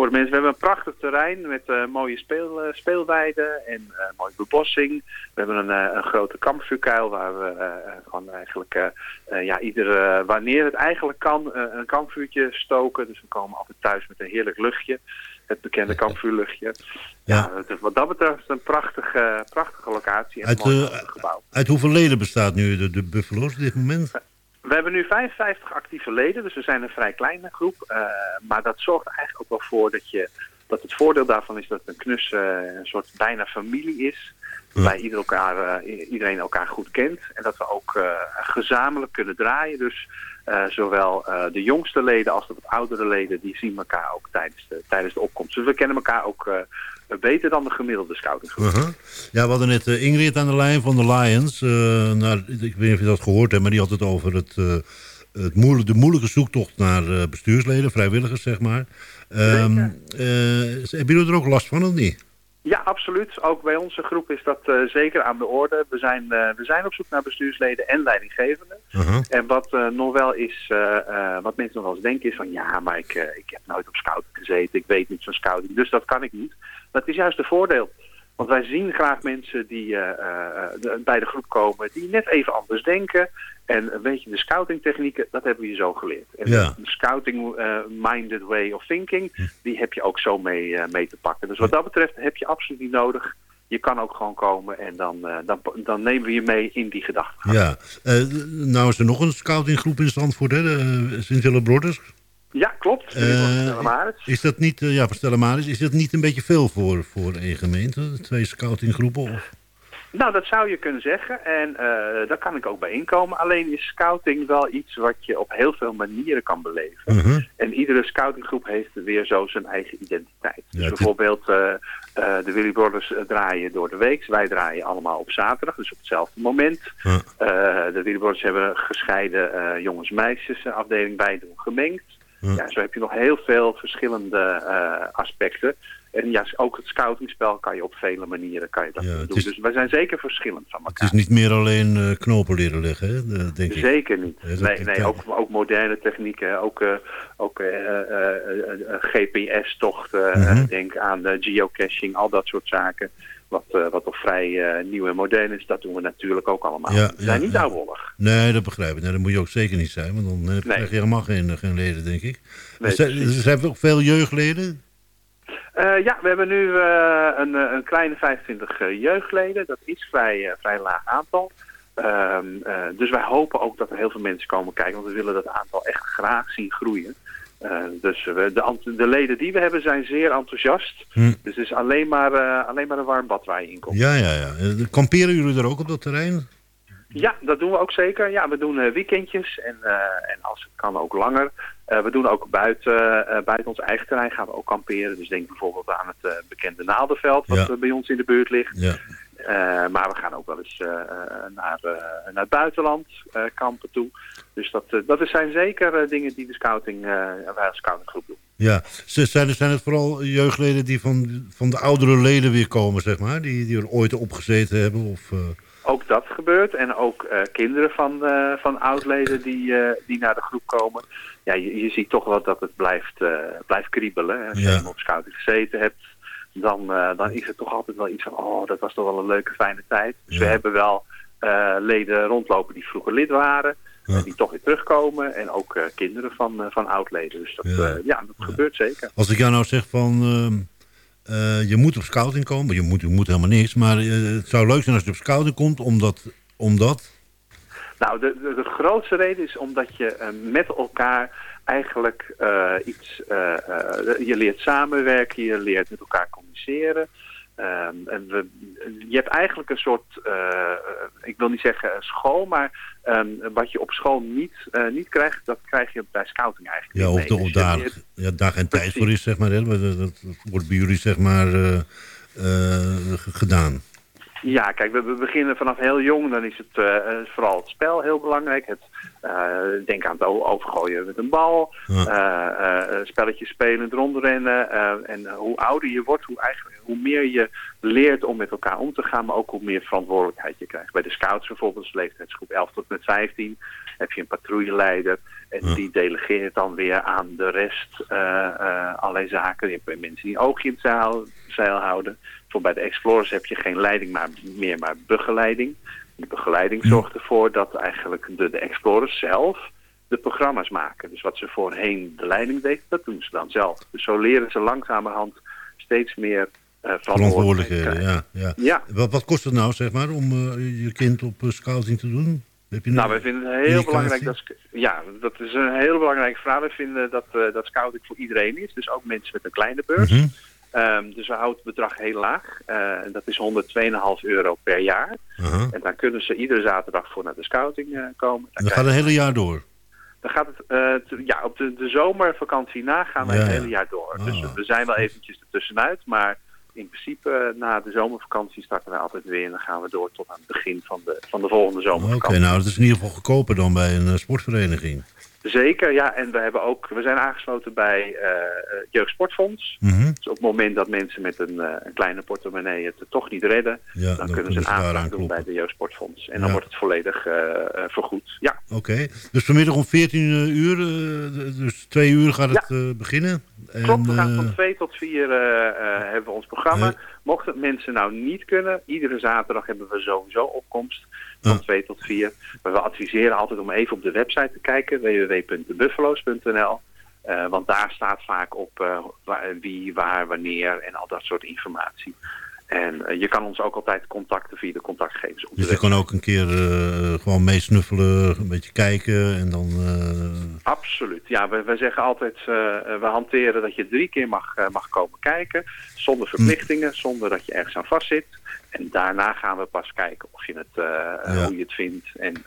voor de mensen. We hebben een prachtig terrein met eh, mooie speel, eh, speelweiden en eh, mooie bebossing. We hebben een, een grote kampvuurkuil waar we gewoon eigenlijk, ja, ieder, eh, wanneer het eigenlijk kan, een kampvuurtje stoken. Dus we komen altijd thuis met een heerlijk luchtje. Het bekende kampvuurluchtje. Ja, is wat dat betreft een prachtige, prachtige locatie en Uit, een mooi gebouw. uit hoeveel leden bestaat nu de, de Buffalo's op dit moment? We hebben nu 55 actieve leden, dus we zijn een vrij kleine groep. Eh, maar dat zorgt eigenlijk ook wel voor dat, je, dat het voordeel daarvan is dat een knus eh, een soort bijna familie is. Waarbij ieder elkaar, eh, iedereen elkaar goed kent. En dat we ook gezamenlijk kunnen draaien. Dus zowel de jongste leden als de wat oudere leden, die zien elkaar ook tijdens de, tijdens de opkomst. Dus we kennen elkaar ook beter dan de gemiddelde scoutinggroep. Uh-huh. Ja, we hadden net eh, Ingrid aan de lijn van de Lions. Eh, nou, ik weet niet of je dat gehoord hebt, maar die had het over het, eh, het de moeilijke zoektocht naar bestuursleden, vrijwilligers, zeg maar. Eh, hebben jullie er ook last van of niet? Ja, absoluut. Ook bij onze groep is dat zeker aan de orde. We zijn, we zijn op zoek naar bestuursleden en leidinggevenden. Uh-huh. En wat nog wel is, wat mensen nog wel eens denken is van ja, maar ik, ik heb nooit op scouting gezeten, ik weet niets van scouting, dus dat kan ik niet. Dat is juist een voordeel. Want wij zien graag mensen die eh, eh, de- bij de groep komen die net even anders denken. En een beetje de scoutingtechnieken, dat hebben we je zo geleerd. En Ja. de scouting-minded way of thinking, die heb je ook zo mee, eh, mee te pakken. Dus wat dat betreft heb je absoluut niet nodig. Je kan ook gewoon komen en dan, eh, dan, dan nemen we je mee in die gedachten. Ja. Eh, nou is er nog een scoutinggroep in Zandvoort, hè? de, eh, Sint-Willem-Broeders. Ja, klopt. Eh, is dat niet, eh, ja, is dat niet een beetje veel voor, voor één gemeente? Twee scoutinggroepen? Of? Nou, dat zou je kunnen zeggen. En eh, daar kan ik ook bij inkomen. Alleen is scouting wel iets wat je op heel veel manieren kan beleven. Uh-huh. En iedere scoutinggroep heeft weer zo zijn eigen identiteit. Dus bijvoorbeeld de Willy Brothers draaien door de week. Wij draaien allemaal op zaterdag, dus op hetzelfde moment. De Willy Brothers hebben gescheiden jongens-meisjes afdeling bij doen gemengd. Ja. Ja, zo heb je nog heel veel verschillende eh, aspecten. En ja, ook het scoutingspel kan je op vele manieren kan je dat doen. is- Dus wij zijn zeker verschillend van elkaar. Het is niet meer alleen eh, knopen leren leggen, hè? denk ik. Zeker niet. Dat- Nee, dat- nee ook, ook moderne technieken, ook, eh, ook GPS-tochten, Mhm. denk aan geocaching, al dat soort zaken. Wat, eh, wat toch vrij eh, nieuw en modern is, dat doen we natuurlijk ook allemaal. Ja, we zijn ja, niet ja. Nee, dat begrijp ik. Nee, dat moet je ook zeker niet zijn, want dan eh, krijg je helemaal geen, geen leden, denk ik. Nee, zijn, er zijn ook veel jeugdleden. Ja, we hebben nu een, een kleine 25 eh, jeugdleden. Dat is vrij, vrij laag aantal. Ehm, eh, dus wij hopen ook dat er heel veel mensen komen kijken, want we willen dat aantal echt graag zien groeien. Eh, dus we, de, de leden die we hebben zijn zeer enthousiast. Hm. Dus het is alleen maar, eh, alleen maar een warm bad waar je in komt. Ja, ja, ja. Eh, Kamperen jullie er ook op dat terrein? Ja, dat doen we ook zeker. Ja, we doen weekendjes en, en als het kan ook langer. We doen ook buiten, buiten ons eigen terrein gaan we ook kamperen. Dus denk bijvoorbeeld aan het bekende Naaldenveld wat Ja. bij ons in de buurt ligt. Ja. Eh, maar we gaan ook wel eens eh, eh, naar, naar het buitenland, kampen toe. Dus dat, dat zijn zeker dingen die de scouting, wij als scoutinggroep doen. Ja, zijn, zijn het vooral jeugdleden die van, van de oudere leden weer komen, zeg maar? Die, die er ooit op gezeten hebben? Of, Ook dat gebeurt. En ook kinderen van, van oudleden die, die naar de groep komen. Ja, je, je ziet toch wel dat het blijft, blijft kriebelen. Als je Ja. op scouting gezeten hebt, dan, eh, dan is het toch altijd wel iets van... oh, dat was toch wel een leuke, fijne tijd. Dus we hebben wel eh, leden rondlopen die vroeger lid waren... eh, die toch weer terugkomen. En ook eh, kinderen van, van oudleden. Dus dat, Ja. ja. ja, dat gebeurt zeker. als ik jou nou zeg van... ehm, eh, je moet op scouting komen. Je moet, je moet helemaal niks. Maar het zou leuk zijn als je op scouting komt. Omdat... omdat Nou, de, de, de grootste reden is omdat je met elkaar eigenlijk iets... eh, je leert samenwerken, je leert met elkaar communiceren. Ehm, en we, je hebt eigenlijk een soort, eh, ik wil niet zeggen school, maar ehm, wat je op school niet, eh, niet krijgt, dat krijg je bij scouting eigenlijk ja, of, de, Dus of je daar, ja, daar geen tijd voor is, zeg maar. Hè? Dat, wordt bij jullie, zeg maar, eh, gedaan. Ja, kijk, we, we beginnen vanaf heel jong. Dan is het eh, vooral het spel heel belangrijk. Het, eh, denk aan het overgooien met een bal. Ja. spelletjes spelen, rondrennen. en hoe ouder je wordt, hoe, eigenlijk, hoe meer je leert om met elkaar om te gaan. Maar ook hoe meer verantwoordelijkheid je krijgt. Bij de scouts bijvoorbeeld, leeftijdsgroep 11 tot met 15, heb je een patrouilleleider. En die delegeert dan weer aan de rest allerlei zaken. Je hebt mensen die een oogje in het zeil, zeil houden. Voor bij de Explorers heb je geen leiding maar, meer, maar begeleiding. Die begeleiding zorgt ervoor dat eigenlijk de, de Explorers zelf de programma's maken. Dus wat ze voorheen de leiding deed, dat doen ze dan zelf. Dus zo leren ze langzamerhand steeds meer verantwoordelijkheid Verantwoordelijkheden, ja. ja. Ja. Wat, wat kost het nou, zeg maar, om eh, je kind op eh, scouting te doen? Heb je Nou, wij vinden het heel indicatie? belangrijk dat... Ja, dat is een hele belangrijke vraag. We vinden dat, dat scouting voor iedereen is. Dus ook mensen met een kleine beurs. Mhm. Ehm, dus we houden het bedrag heel laag. Eh, en dat is 102,5 euro per jaar. Aha. En dan kunnen ze iedere zaterdag voor naar de scouting eh, komen. Dan, dat gaat het hele jaar door. dan gaat het, eh, te- ja, op de, de zomervakantie na gaan wij Ja, het hele jaar door. Ah. Dus we zijn wel eventjes ertussenuit, maar in principe na de zomervakantie starten wij altijd weer. En dan gaan we door tot aan het begin van de, van de volgende Oké, zomervakantie. nou, dat is in ieder geval goedkoper dan bij een sportvereniging. Zeker, ja. En we, hebben ook, we zijn aangesloten bij eh, eh, Jeugdsportfonds. Mhm. Dus op het moment dat mensen met een, eh, een kleine portemonnee het toch niet redden... Ja, dan, kunnen ze een aanvraag doen bij de Jeugdsportfonds. En dan wordt het volledig eh, eh, vergoed. Ja, Oké, dus vanmiddag om 14 uur, dus twee uur gaat het beginnen. En, klopt. We gaan van 2 tot 4 eh, hebben we ons programma. Mochten mensen nou niet kunnen, iedere zaterdag hebben we sowieso opkomst van 2 tot 4. Maar we adviseren altijd om even op de website te kijken, www.buffalo's.nl. Eh, want daar staat vaak op eh, waar- wie, waar, wanneer en al dat soort informatie. En eh, je kan ons ook altijd contacten via de contactgevers op de dus je kan ook een keer eh, gewoon meesnuffelen, een beetje kijken en dan... eh, Absoluut. Ja, we, we zeggen altijd, we hanteren dat je drie keer mag, mag komen kijken. Zonder verplichtingen, zonder dat je ergens aan vastzit. En daarna gaan we pas kijken of je het, hoe je het vindt. En,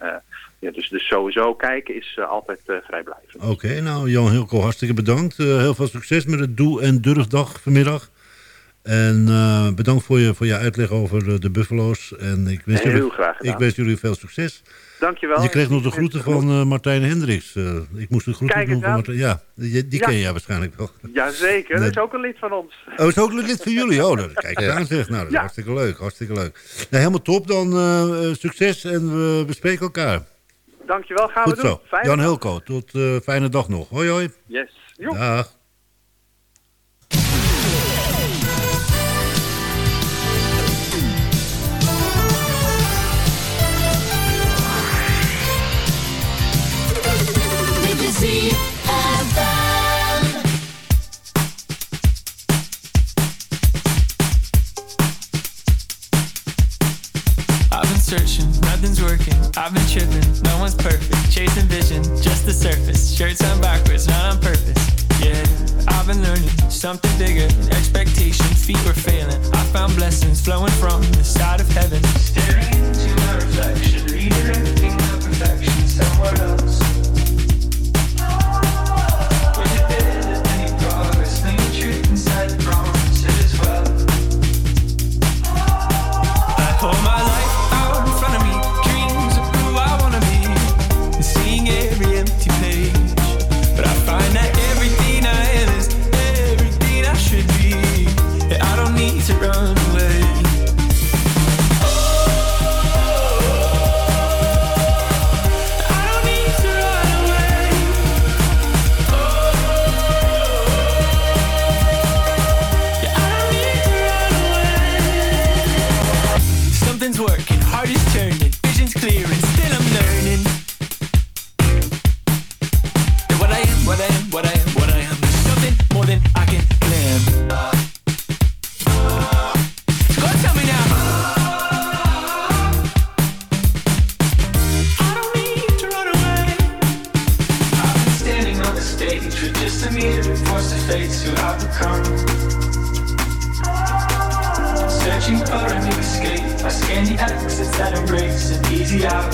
ja, dus, dus sowieso kijken is altijd vrijblijvend. Oké, nou Jan Hilko, hartstikke bedankt. Heel veel succes met het Doe en Durfdag vanmiddag. En eh, bedankt voor je, voor je uitleg over de, de Buffalo's. En ik wens, Heel jullie, graag gedaan. ik wens jullie veel succes. Dankjewel. Je kreeg nog de groeten van eh, Martijn Hendricks. Eh, ik moest de groeten Kijk doen van. Martijn. Ja, die, die Ja. ken jij waarschijnlijk wel. Jazeker, Nee. dat is ook een lid van ons. Oh, is ook een lid van jullie? Oh, dat, kijk eens Ja. aan zeg. Nou, dat is Ja. hartstikke leuk, hartstikke leuk. Nou, helemaal top, dan succes en we bespreken elkaar. Dankjewel, gaan Goed we doen. zo. Fijne Jan dag. Hilko, tot eh, fijne dag nog. Hoi hoi. Yes. Joep. Dag. Blessings flowing from the side of heaven. Staring into my reflection, redirecting It's and it breaks easy out.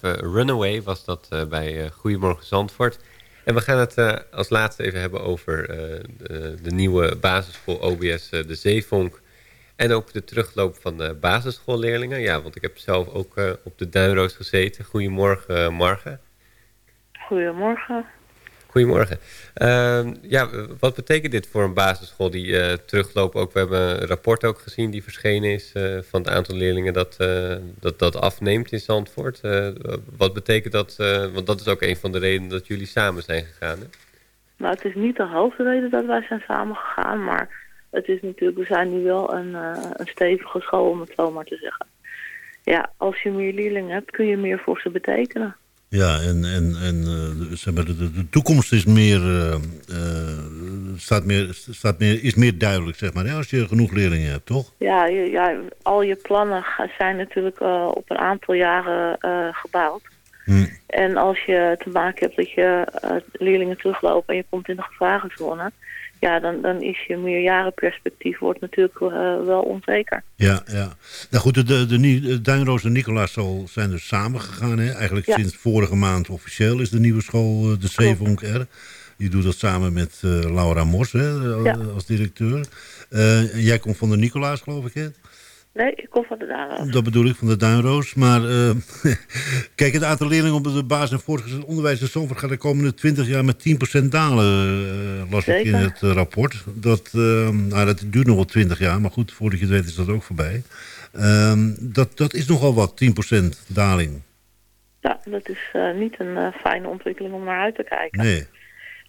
Eh, Runaway was dat eh, bij eh Goedemorgen Zandvoort. En we gaan het als laatste even hebben over de, de nieuwe basisschool OBS De Zeevonk. En ook de terugloop van de basisschoolleerlingen. Ja, want ik heb zelf ook op de Duinroos gezeten. Goedemorgen, Margen. Goedemorgen. Goedemorgen. Ehm, ja, wat betekent dit voor een basisschool die eh, terugloopt? Ook, we hebben een rapport ook gezien die verschenen is eh, van het aantal leerlingen dat, eh, dat, dat afneemt in Zandvoort. Wat betekent dat? want dat is ook een van de redenen dat jullie samen zijn gegaan. Hè? Nou, het is niet de hoofdreden dat wij zijn samengegaan, maar het is natuurlijk, we zijn nu wel een, een stevige school, om het zo maar te zeggen. Ja, als je meer leerlingen hebt, kun je meer voor ze betekenen. Ja, en, en, en eh, zeg maar, de, toekomst is meer, eh, eh, staat meer, staat meer, is meer duidelijk, zeg maar, hè, als je genoeg leerlingen hebt, toch? Ja, je, ja al je plannen zijn natuurlijk op een aantal jaren gebouwd. En als je te maken hebt dat je leerlingen teruglopen en je komt in de gevarenzone, ja, dan, dan is je meerjarenperspectief wordt natuurlijk eh, wel onzeker. Ja, ja. Nou goed, de, de, de, Duinroos en Nicolaas zijn dus samengegaan. Hè? Eigenlijk Ja. sinds vorige maand officieel is de nieuwe school eh, de Zeevonk er. Je doet dat samen met eh, Laura Mos hè, Ja. als directeur. Jij komt van de Nicolaas, geloof ik, hè? Nee, ik kom van de Dara. Dat bedoel ik, van de Duinroos. Maar eh, kijk, het aantal leerlingen op de basis- en voortgezet onderwijs in Zandvoort gaat de komende 20 jaar met 10% dalen, eh, las ik in het eh, rapport. Dat, nou, dat duurt nog wel 20 jaar, maar goed, voordat je het weet is dat ook voorbij. Ehm, dat, dat is nogal wat, 10% daling. Ja, dat is niet een fijne ontwikkeling om naar uit te kijken. Nee,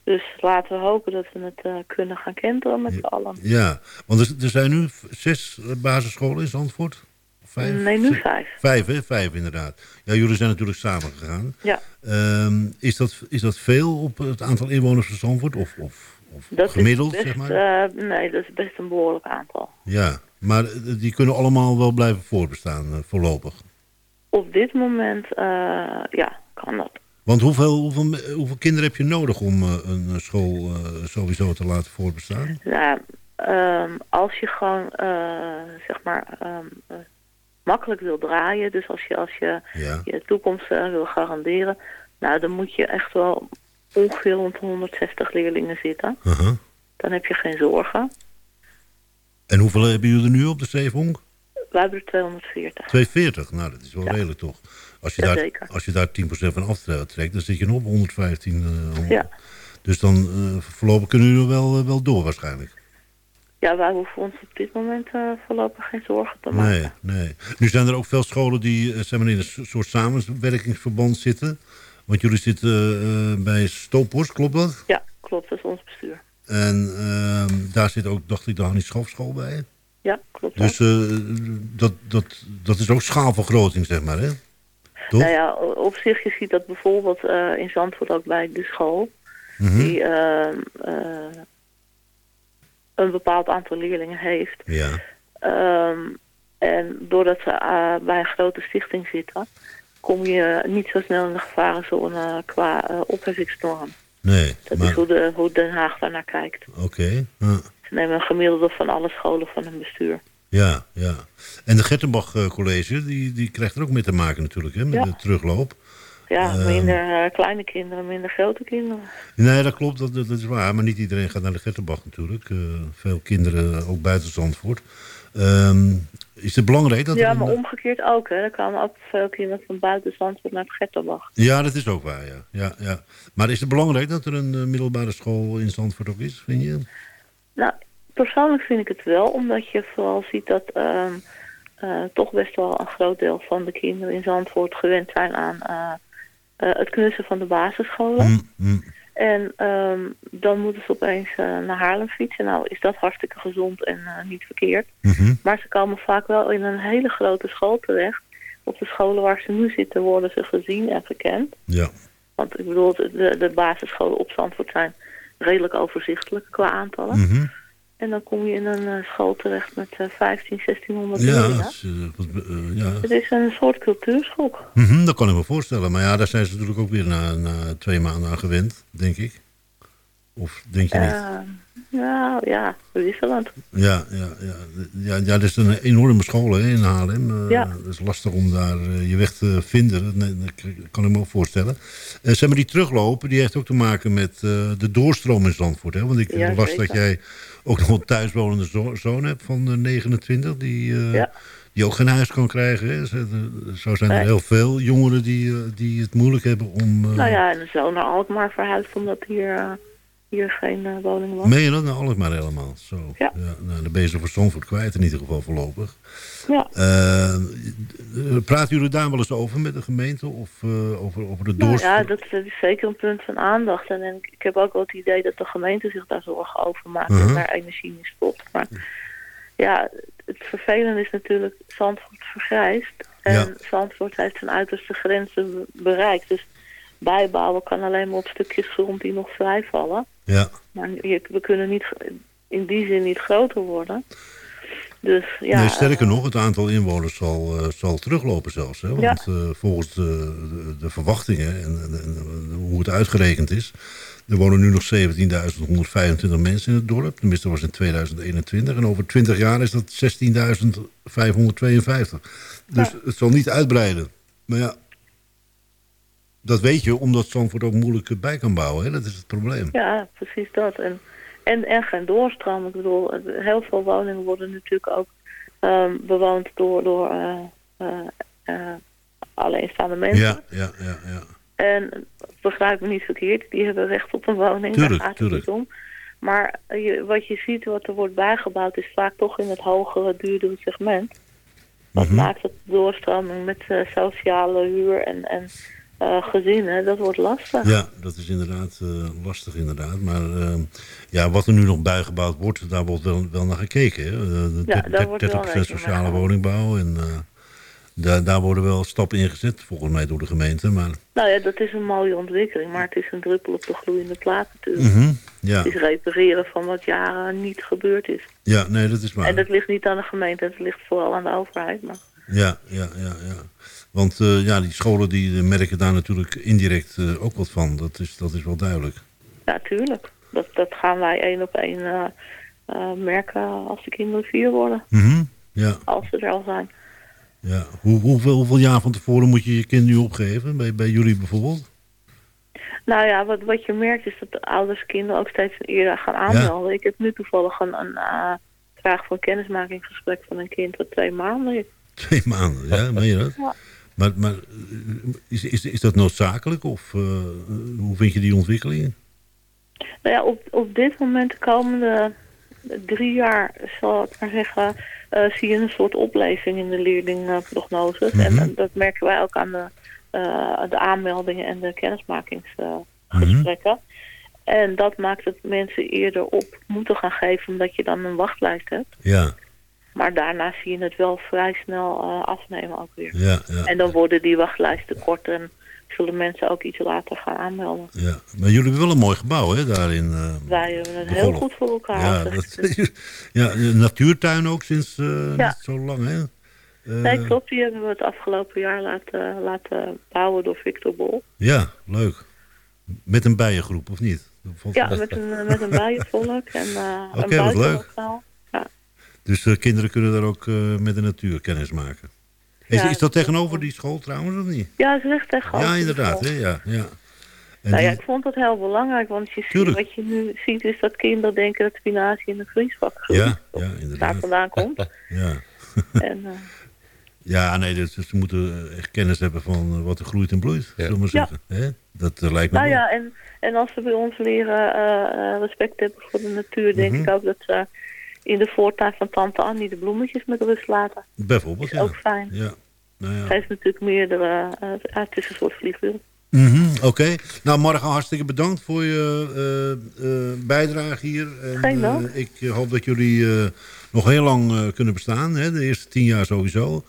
Dus laten we hopen dat we het eh, kunnen gaan kenteren met z'n allen. ja. Want er, er zijn nu zes eh, basisscholen in Zandvoort? Vijf? Nee, nu Zes? vijf. Vijf, hè? Vijf, inderdaad. Ja, jullie zijn natuurlijk samen gegaan. Ja. Ehm, is, dat, is dat veel op het aantal inwoners van Zandvoort? Of, of, of Dat gemiddeld, best, zeg maar? eh, nee, dat is best een behoorlijk aantal. Ja, maar die kunnen allemaal wel blijven voorbestaan, voorlopig. Op dit moment, ja, kan dat. Want hoeveel, hoeveel, kinderen heb je nodig om eh, een school eh, sowieso te laten voorbestaan? Nou, ehm, als je gewoon, eh, zeg maar, ehm, eh, makkelijk wil draaien, dus als je, als je Ja. je toekomst wil garanderen, nou, dan moet je echt wel ongeveer rond de 160 leerlingen zitten. Uh-huh. Dan heb je geen zorgen. En hoeveel hebben jullie er nu op de Zeevonk? Hebben er 240. 240, nou dat is wel redelijk toch. Als je, daar, als je daar 10% van aftrekt, dan zit je nog op 115. eh, Ja. Dus dan eh, voorlopig kunnen jullie wel, eh, wel door waarschijnlijk. Ja, wij hoeven ons op dit moment voorlopig geen zorgen te maken. Nee, nee. Nu zijn er ook veel scholen die zeg maar, in een so- soort samenwerkingsverband zitten. Want jullie zitten bij Stoopos, klopt dat? Ja, klopt, dat is ons bestuur. En ehm, daar zit ook, dacht ik, de Hannie Schofschool bij. Ja, klopt. Dus eh, dat, dat, dat is ook schaalvergroting, zeg maar, hè? Toch? Nou ja, op zich, je ziet dat bijvoorbeeld eh, in Zandvoort ook bij de school, Mhm. die ehm, eh, een bepaald aantal leerlingen heeft. Ja. Ehm, en doordat ze bij een grote stichting zitten, kom je niet zo snel in de gevarenzone qua uh, opheffingsnorm. Nee, Dat maar is hoe, de, hoe Den Haag daarnaar kijkt. oké. ja. Ze nemen een gemiddelde van alle scholen van hun bestuur. Ja, ja. En de Gettenbach eh, College, die, die krijgt er ook mee te maken natuurlijk, hè, met Ja. de terugloop. Ja, Ehm. minder eh, kleine kinderen, minder grote kinderen. Nee, dat klopt, dat, dat is waar. Maar niet iedereen gaat naar de Gettenbach natuurlijk. Eh, veel kinderen ook buiten Zandvoort. Ehm, is het belangrijk dat... Ja, maar omgekeerd ook. Hè. Er kwamen ook veel kinderen van buiten Zandvoort naar het Getterbach. Ja, dat is ook waar, ja. ja, ja. Maar is het belangrijk dat er een eh, middelbare school in Zandvoort ook is, vind je? Nou, persoonlijk vind ik het wel, omdat je vooral ziet dat ehm, eh, toch best wel een groot deel van de kinderen in Zandvoort gewend zijn aan eh, eh, het knussen van de basisscholen. En ehm, dan moeten ze opeens naar Haarlem fietsen. Nou is dat hartstikke gezond en niet verkeerd. Maar ze komen vaak wel in een hele grote school terecht. Op de scholen waar ze nu zitten worden ze gezien en gekend. Ja. Want ik bedoel, de, de basisscholen op Zandvoort zijn redelijk overzichtelijk qua aantallen. Mhm. En dan kom je in een eh, school terecht met eh 15, 1600 Ja, leerlingen. dat is, wat, ja. Het is een soort cultuurschok. Mhm, dat kan ik me voorstellen. Maar ja, daar zijn ze natuurlijk ook weer na, na twee maanden aan gewend, denk ik. Of denk je niet? Nou ja, wisselend. Ja, ja, ja. Ja, ja, dat is een enorme school hè, in Haarlem. Eh, Ja. Het is lastig om daar eh, je weg te vinden. Dat, kan ik me ook voorstellen. Eh zeg maar, die teruglopen, die heeft ook te maken met de doorstroom in Zandvoort. Hè? Want ik Ja, las dat jij ook nog een thuiswonende zo- zoon hebt van eh, 29. Die, Ja. die ook geen huis kan krijgen. Hè? Zo- zijn er Nee. heel veel jongeren die, die het moeilijk hebben om... Nou ja, en een zoon naar Alkmaar verhuisd omdat hier, hier geen eh, woning was. Meen je dat nou alles maar helemaal? Zo. Ja. nou, dan ben je ze voor Zandvoort kwijt in ieder geval voorlopig. Ja. Eh, praten jullie daar wel eens over met de gemeente? Of over, over de Nou doorstroom? ja, dat, is zeker een punt van aandacht. En, en ik heb ook wel het idee dat de gemeente zich daar zorgen over maakt Mhm. en daar energie in stopt. Maar ja, het vervelende is natuurlijk, Zandvoort vergrijst. En Ja. Zandvoort heeft zijn uiterste grenzen be- bereikt. Dus bijbouwen kan alleen maar op stukjes grond die nog vrijvallen. Ja. Maar je- we kunnen niet, in die zin niet groter worden. Dus ja, nee, sterker eh, nog, het aantal inwoners zal, eh, zal teruglopen zelfs. Hè? Want Ja. eh, volgens de, de, de verwachtingen en, en- en hoe het uitgerekend is... er wonen nu nog 17.125 mensen in het dorp. Tenminste, dat was in 2021. En over 20 jaar is dat 16.552. Dus het zal niet uitbreiden. Maar ja, dat weet je omdat Zandvoort ook moeilijk bij kan bouwen. Hè? Dat is het probleem. Ja, precies dat. En, en, en geen doorstroom. Ik bedoel, heel veel woningen worden natuurlijk ook ehm, bewoond door, door eh, eh, eh, alleenstaande mensen. Ja, ja, ja, ja. En begrijp me niet verkeerd, die hebben recht op een woning. Tuurlijk, daar gaat het niet om. Maar je, wat je ziet, wat er wordt bijgebouwd, is vaak toch in het hogere, duurdere segment. Dat Mhm. maakt het doorstroming met sociale huur en, en eh, gezinnen, dat wordt lastig. Ja, dat is inderdaad eh, lastig inderdaad. Maar eh, ja, wat er nu nog bijgebouwd wordt, daar wordt wel, wel naar gekeken. Hè? Eh, Ja, daar wordt wel 30% rekening mee sociale woningbouw. En daar, daar worden wel stappen in gezet, volgens mij door de gemeente. Maar Nou ja, dat is een mooie ontwikkeling, maar het is een druppel op de gloeiende plaat natuurlijk. Mhm, ja. Het is repareren van wat jaren niet gebeurd is. ja, nee, dat is waar. En dat ligt niet aan de gemeente, het ligt vooral aan de overheid. Maar Ja, ja, ja, ja. Want eh, ja, die scholen die eh, merken daar natuurlijk indirect eh, ook wat van. Dat is, dat is wel duidelijk. ja, tuurlijk. Dat, dat gaan wij één op één merken als de kinderen vier worden. Mhm, Ja, Als ze er al zijn. ja. Hoe, hoeveel, hoeveel jaar van tevoren moet je je kind nu opgeven? Bij, bij jullie bijvoorbeeld? Nou ja, wat, wat je merkt is dat de ouders kinderen ook steeds eerder gaan aanmelden. Ik heb nu toevallig een, een vraag voor een kennismakingsgesprek van een kind wat twee maanden is. Twee maanden, ja, meen je dat? Ja. Maar, maar is, is, is dat noodzakelijk of eh, hoe vind je die ontwikkeling? Nou ja, op, op dit moment de komende drie jaar, zal ik maar zeggen, eh, zie je een soort opleving in de leerlingprognoses. Mhm. En, en dat merken wij ook aan de, eh, de aanmeldingen en de kennismakingsgesprekken. En dat maakt dat mensen eerder op moeten gaan geven omdat je dan een wachtlijst hebt. Ja, Maar daarna zie je het wel vrij snel eh, afnemen ook weer. ja, ja, En dan worden die wachtlijsten kort en zullen mensen ook iets later gaan aanmelden. ja. Maar jullie hebben wel een mooi gebouw, hè, daarin. eh, Wij hebben het heel goed voor elkaar. Ja, dat, ja, een natuurtuin ook sinds Ja. niet zo lang, hè? Nee, klopt. Die hebben we het afgelopen jaar laten, laten bouwen door Victor Bol. Ja, leuk. Met een bijengroep, of niet? Ja, met een, met een bijenvolk en uh, Oké, een wat leuk. buitenlokaal. Ja. Dus eh, kinderen kunnen daar ook eh, met de natuur kennis maken. Is, Ja. is dat tegenover die school trouwens of niet? Ja, ze ligt tegenover. Ja, de inderdaad. Hè? Ja, ja. En Nou ja, die- ik vond dat heel belangrijk, want je ziet, wat je nu ziet is dat kinderen denken dat spinazie in de vriesvak groeit. ja, ja, daar inderdaad. vandaan komt. Ja. en, eh, ja, nee, dus ze moeten echt kennis hebben van eh, wat er groeit en bloeit, zullen we maar Ja. zeggen. Hè? Dat eh, lijkt me nou wel. ja, en, en als ze bij ons leren eh, eh, respect hebben voor de natuur, denk Mhm. ik ook dat ze in de voortuin van tante Annie de bloemetjes met rust laten. Bijvoorbeeld, is ja. ook fijn. Ja. Nou ja. Hij heeft natuurlijk meerdere, eh, het is een soort vliegwiel. Mhm, Oké. Nou, Marga, hartstikke bedankt voor je eh, eh, bijdrage hier. En, eh, ik eh, hoop dat jullie eh, nog heel lang eh, kunnen bestaan. Hè? De eerste tien jaar sowieso.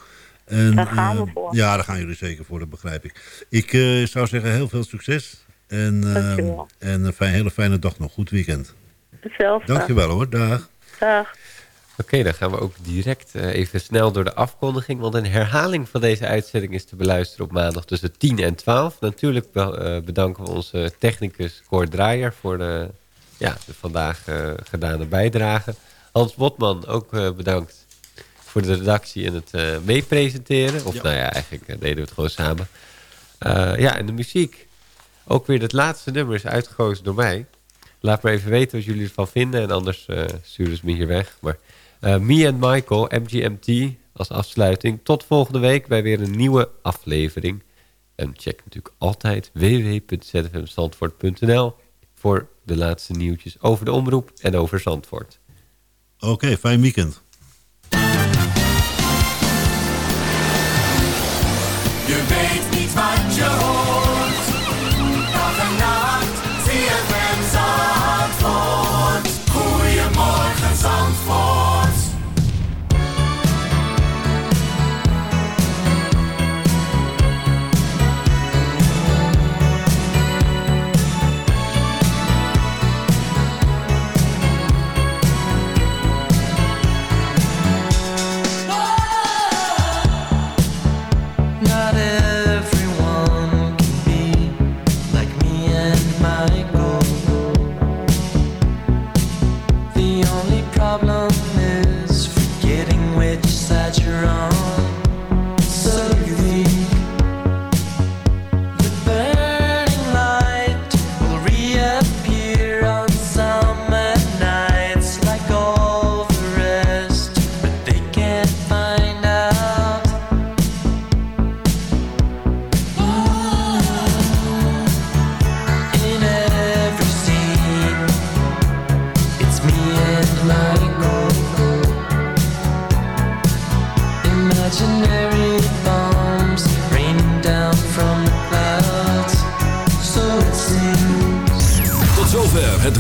En, Daar gaan we eh, voor. Ja, daar gaan jullie zeker voor, dat begrijp ik. Ik eh, zou zeggen, heel veel succes. En, eh, en een fijn, hele fijne dag nog. Goed weekend. Hetzelfde. Dankjewel hoor. Dag. Dag. Oké, dan gaan we ook direct eh, even snel door de afkondiging. Want een herhaling van deze uitzending is te beluisteren op maandag tussen 10 en 12. Natuurlijk be- eh, bedanken we onze technicus Cor Draaier voor de, ja, de vandaag eh, gedane bijdrage. Hans Botman ook eh, bedankt voor de redactie en het eh, meepresenteren. Of nou ja, eigenlijk deden we het gewoon samen. Eh, ja, en de muziek. Ook weer het laatste nummer is uitgekozen door mij. Laat maar even weten wat jullie ervan vinden. En anders eh, sturen ze me hier weg. Maar eh, Me and Michael, MGMT, als afsluiting. Tot volgende week bij weer een nieuwe aflevering. En check natuurlijk altijd www.zfmzandvoort.nl voor de laatste nieuwtjes over de omroep en over Zandvoort. Oké, fijn weekend. Je weet niet wat je hoort. Zandvoort.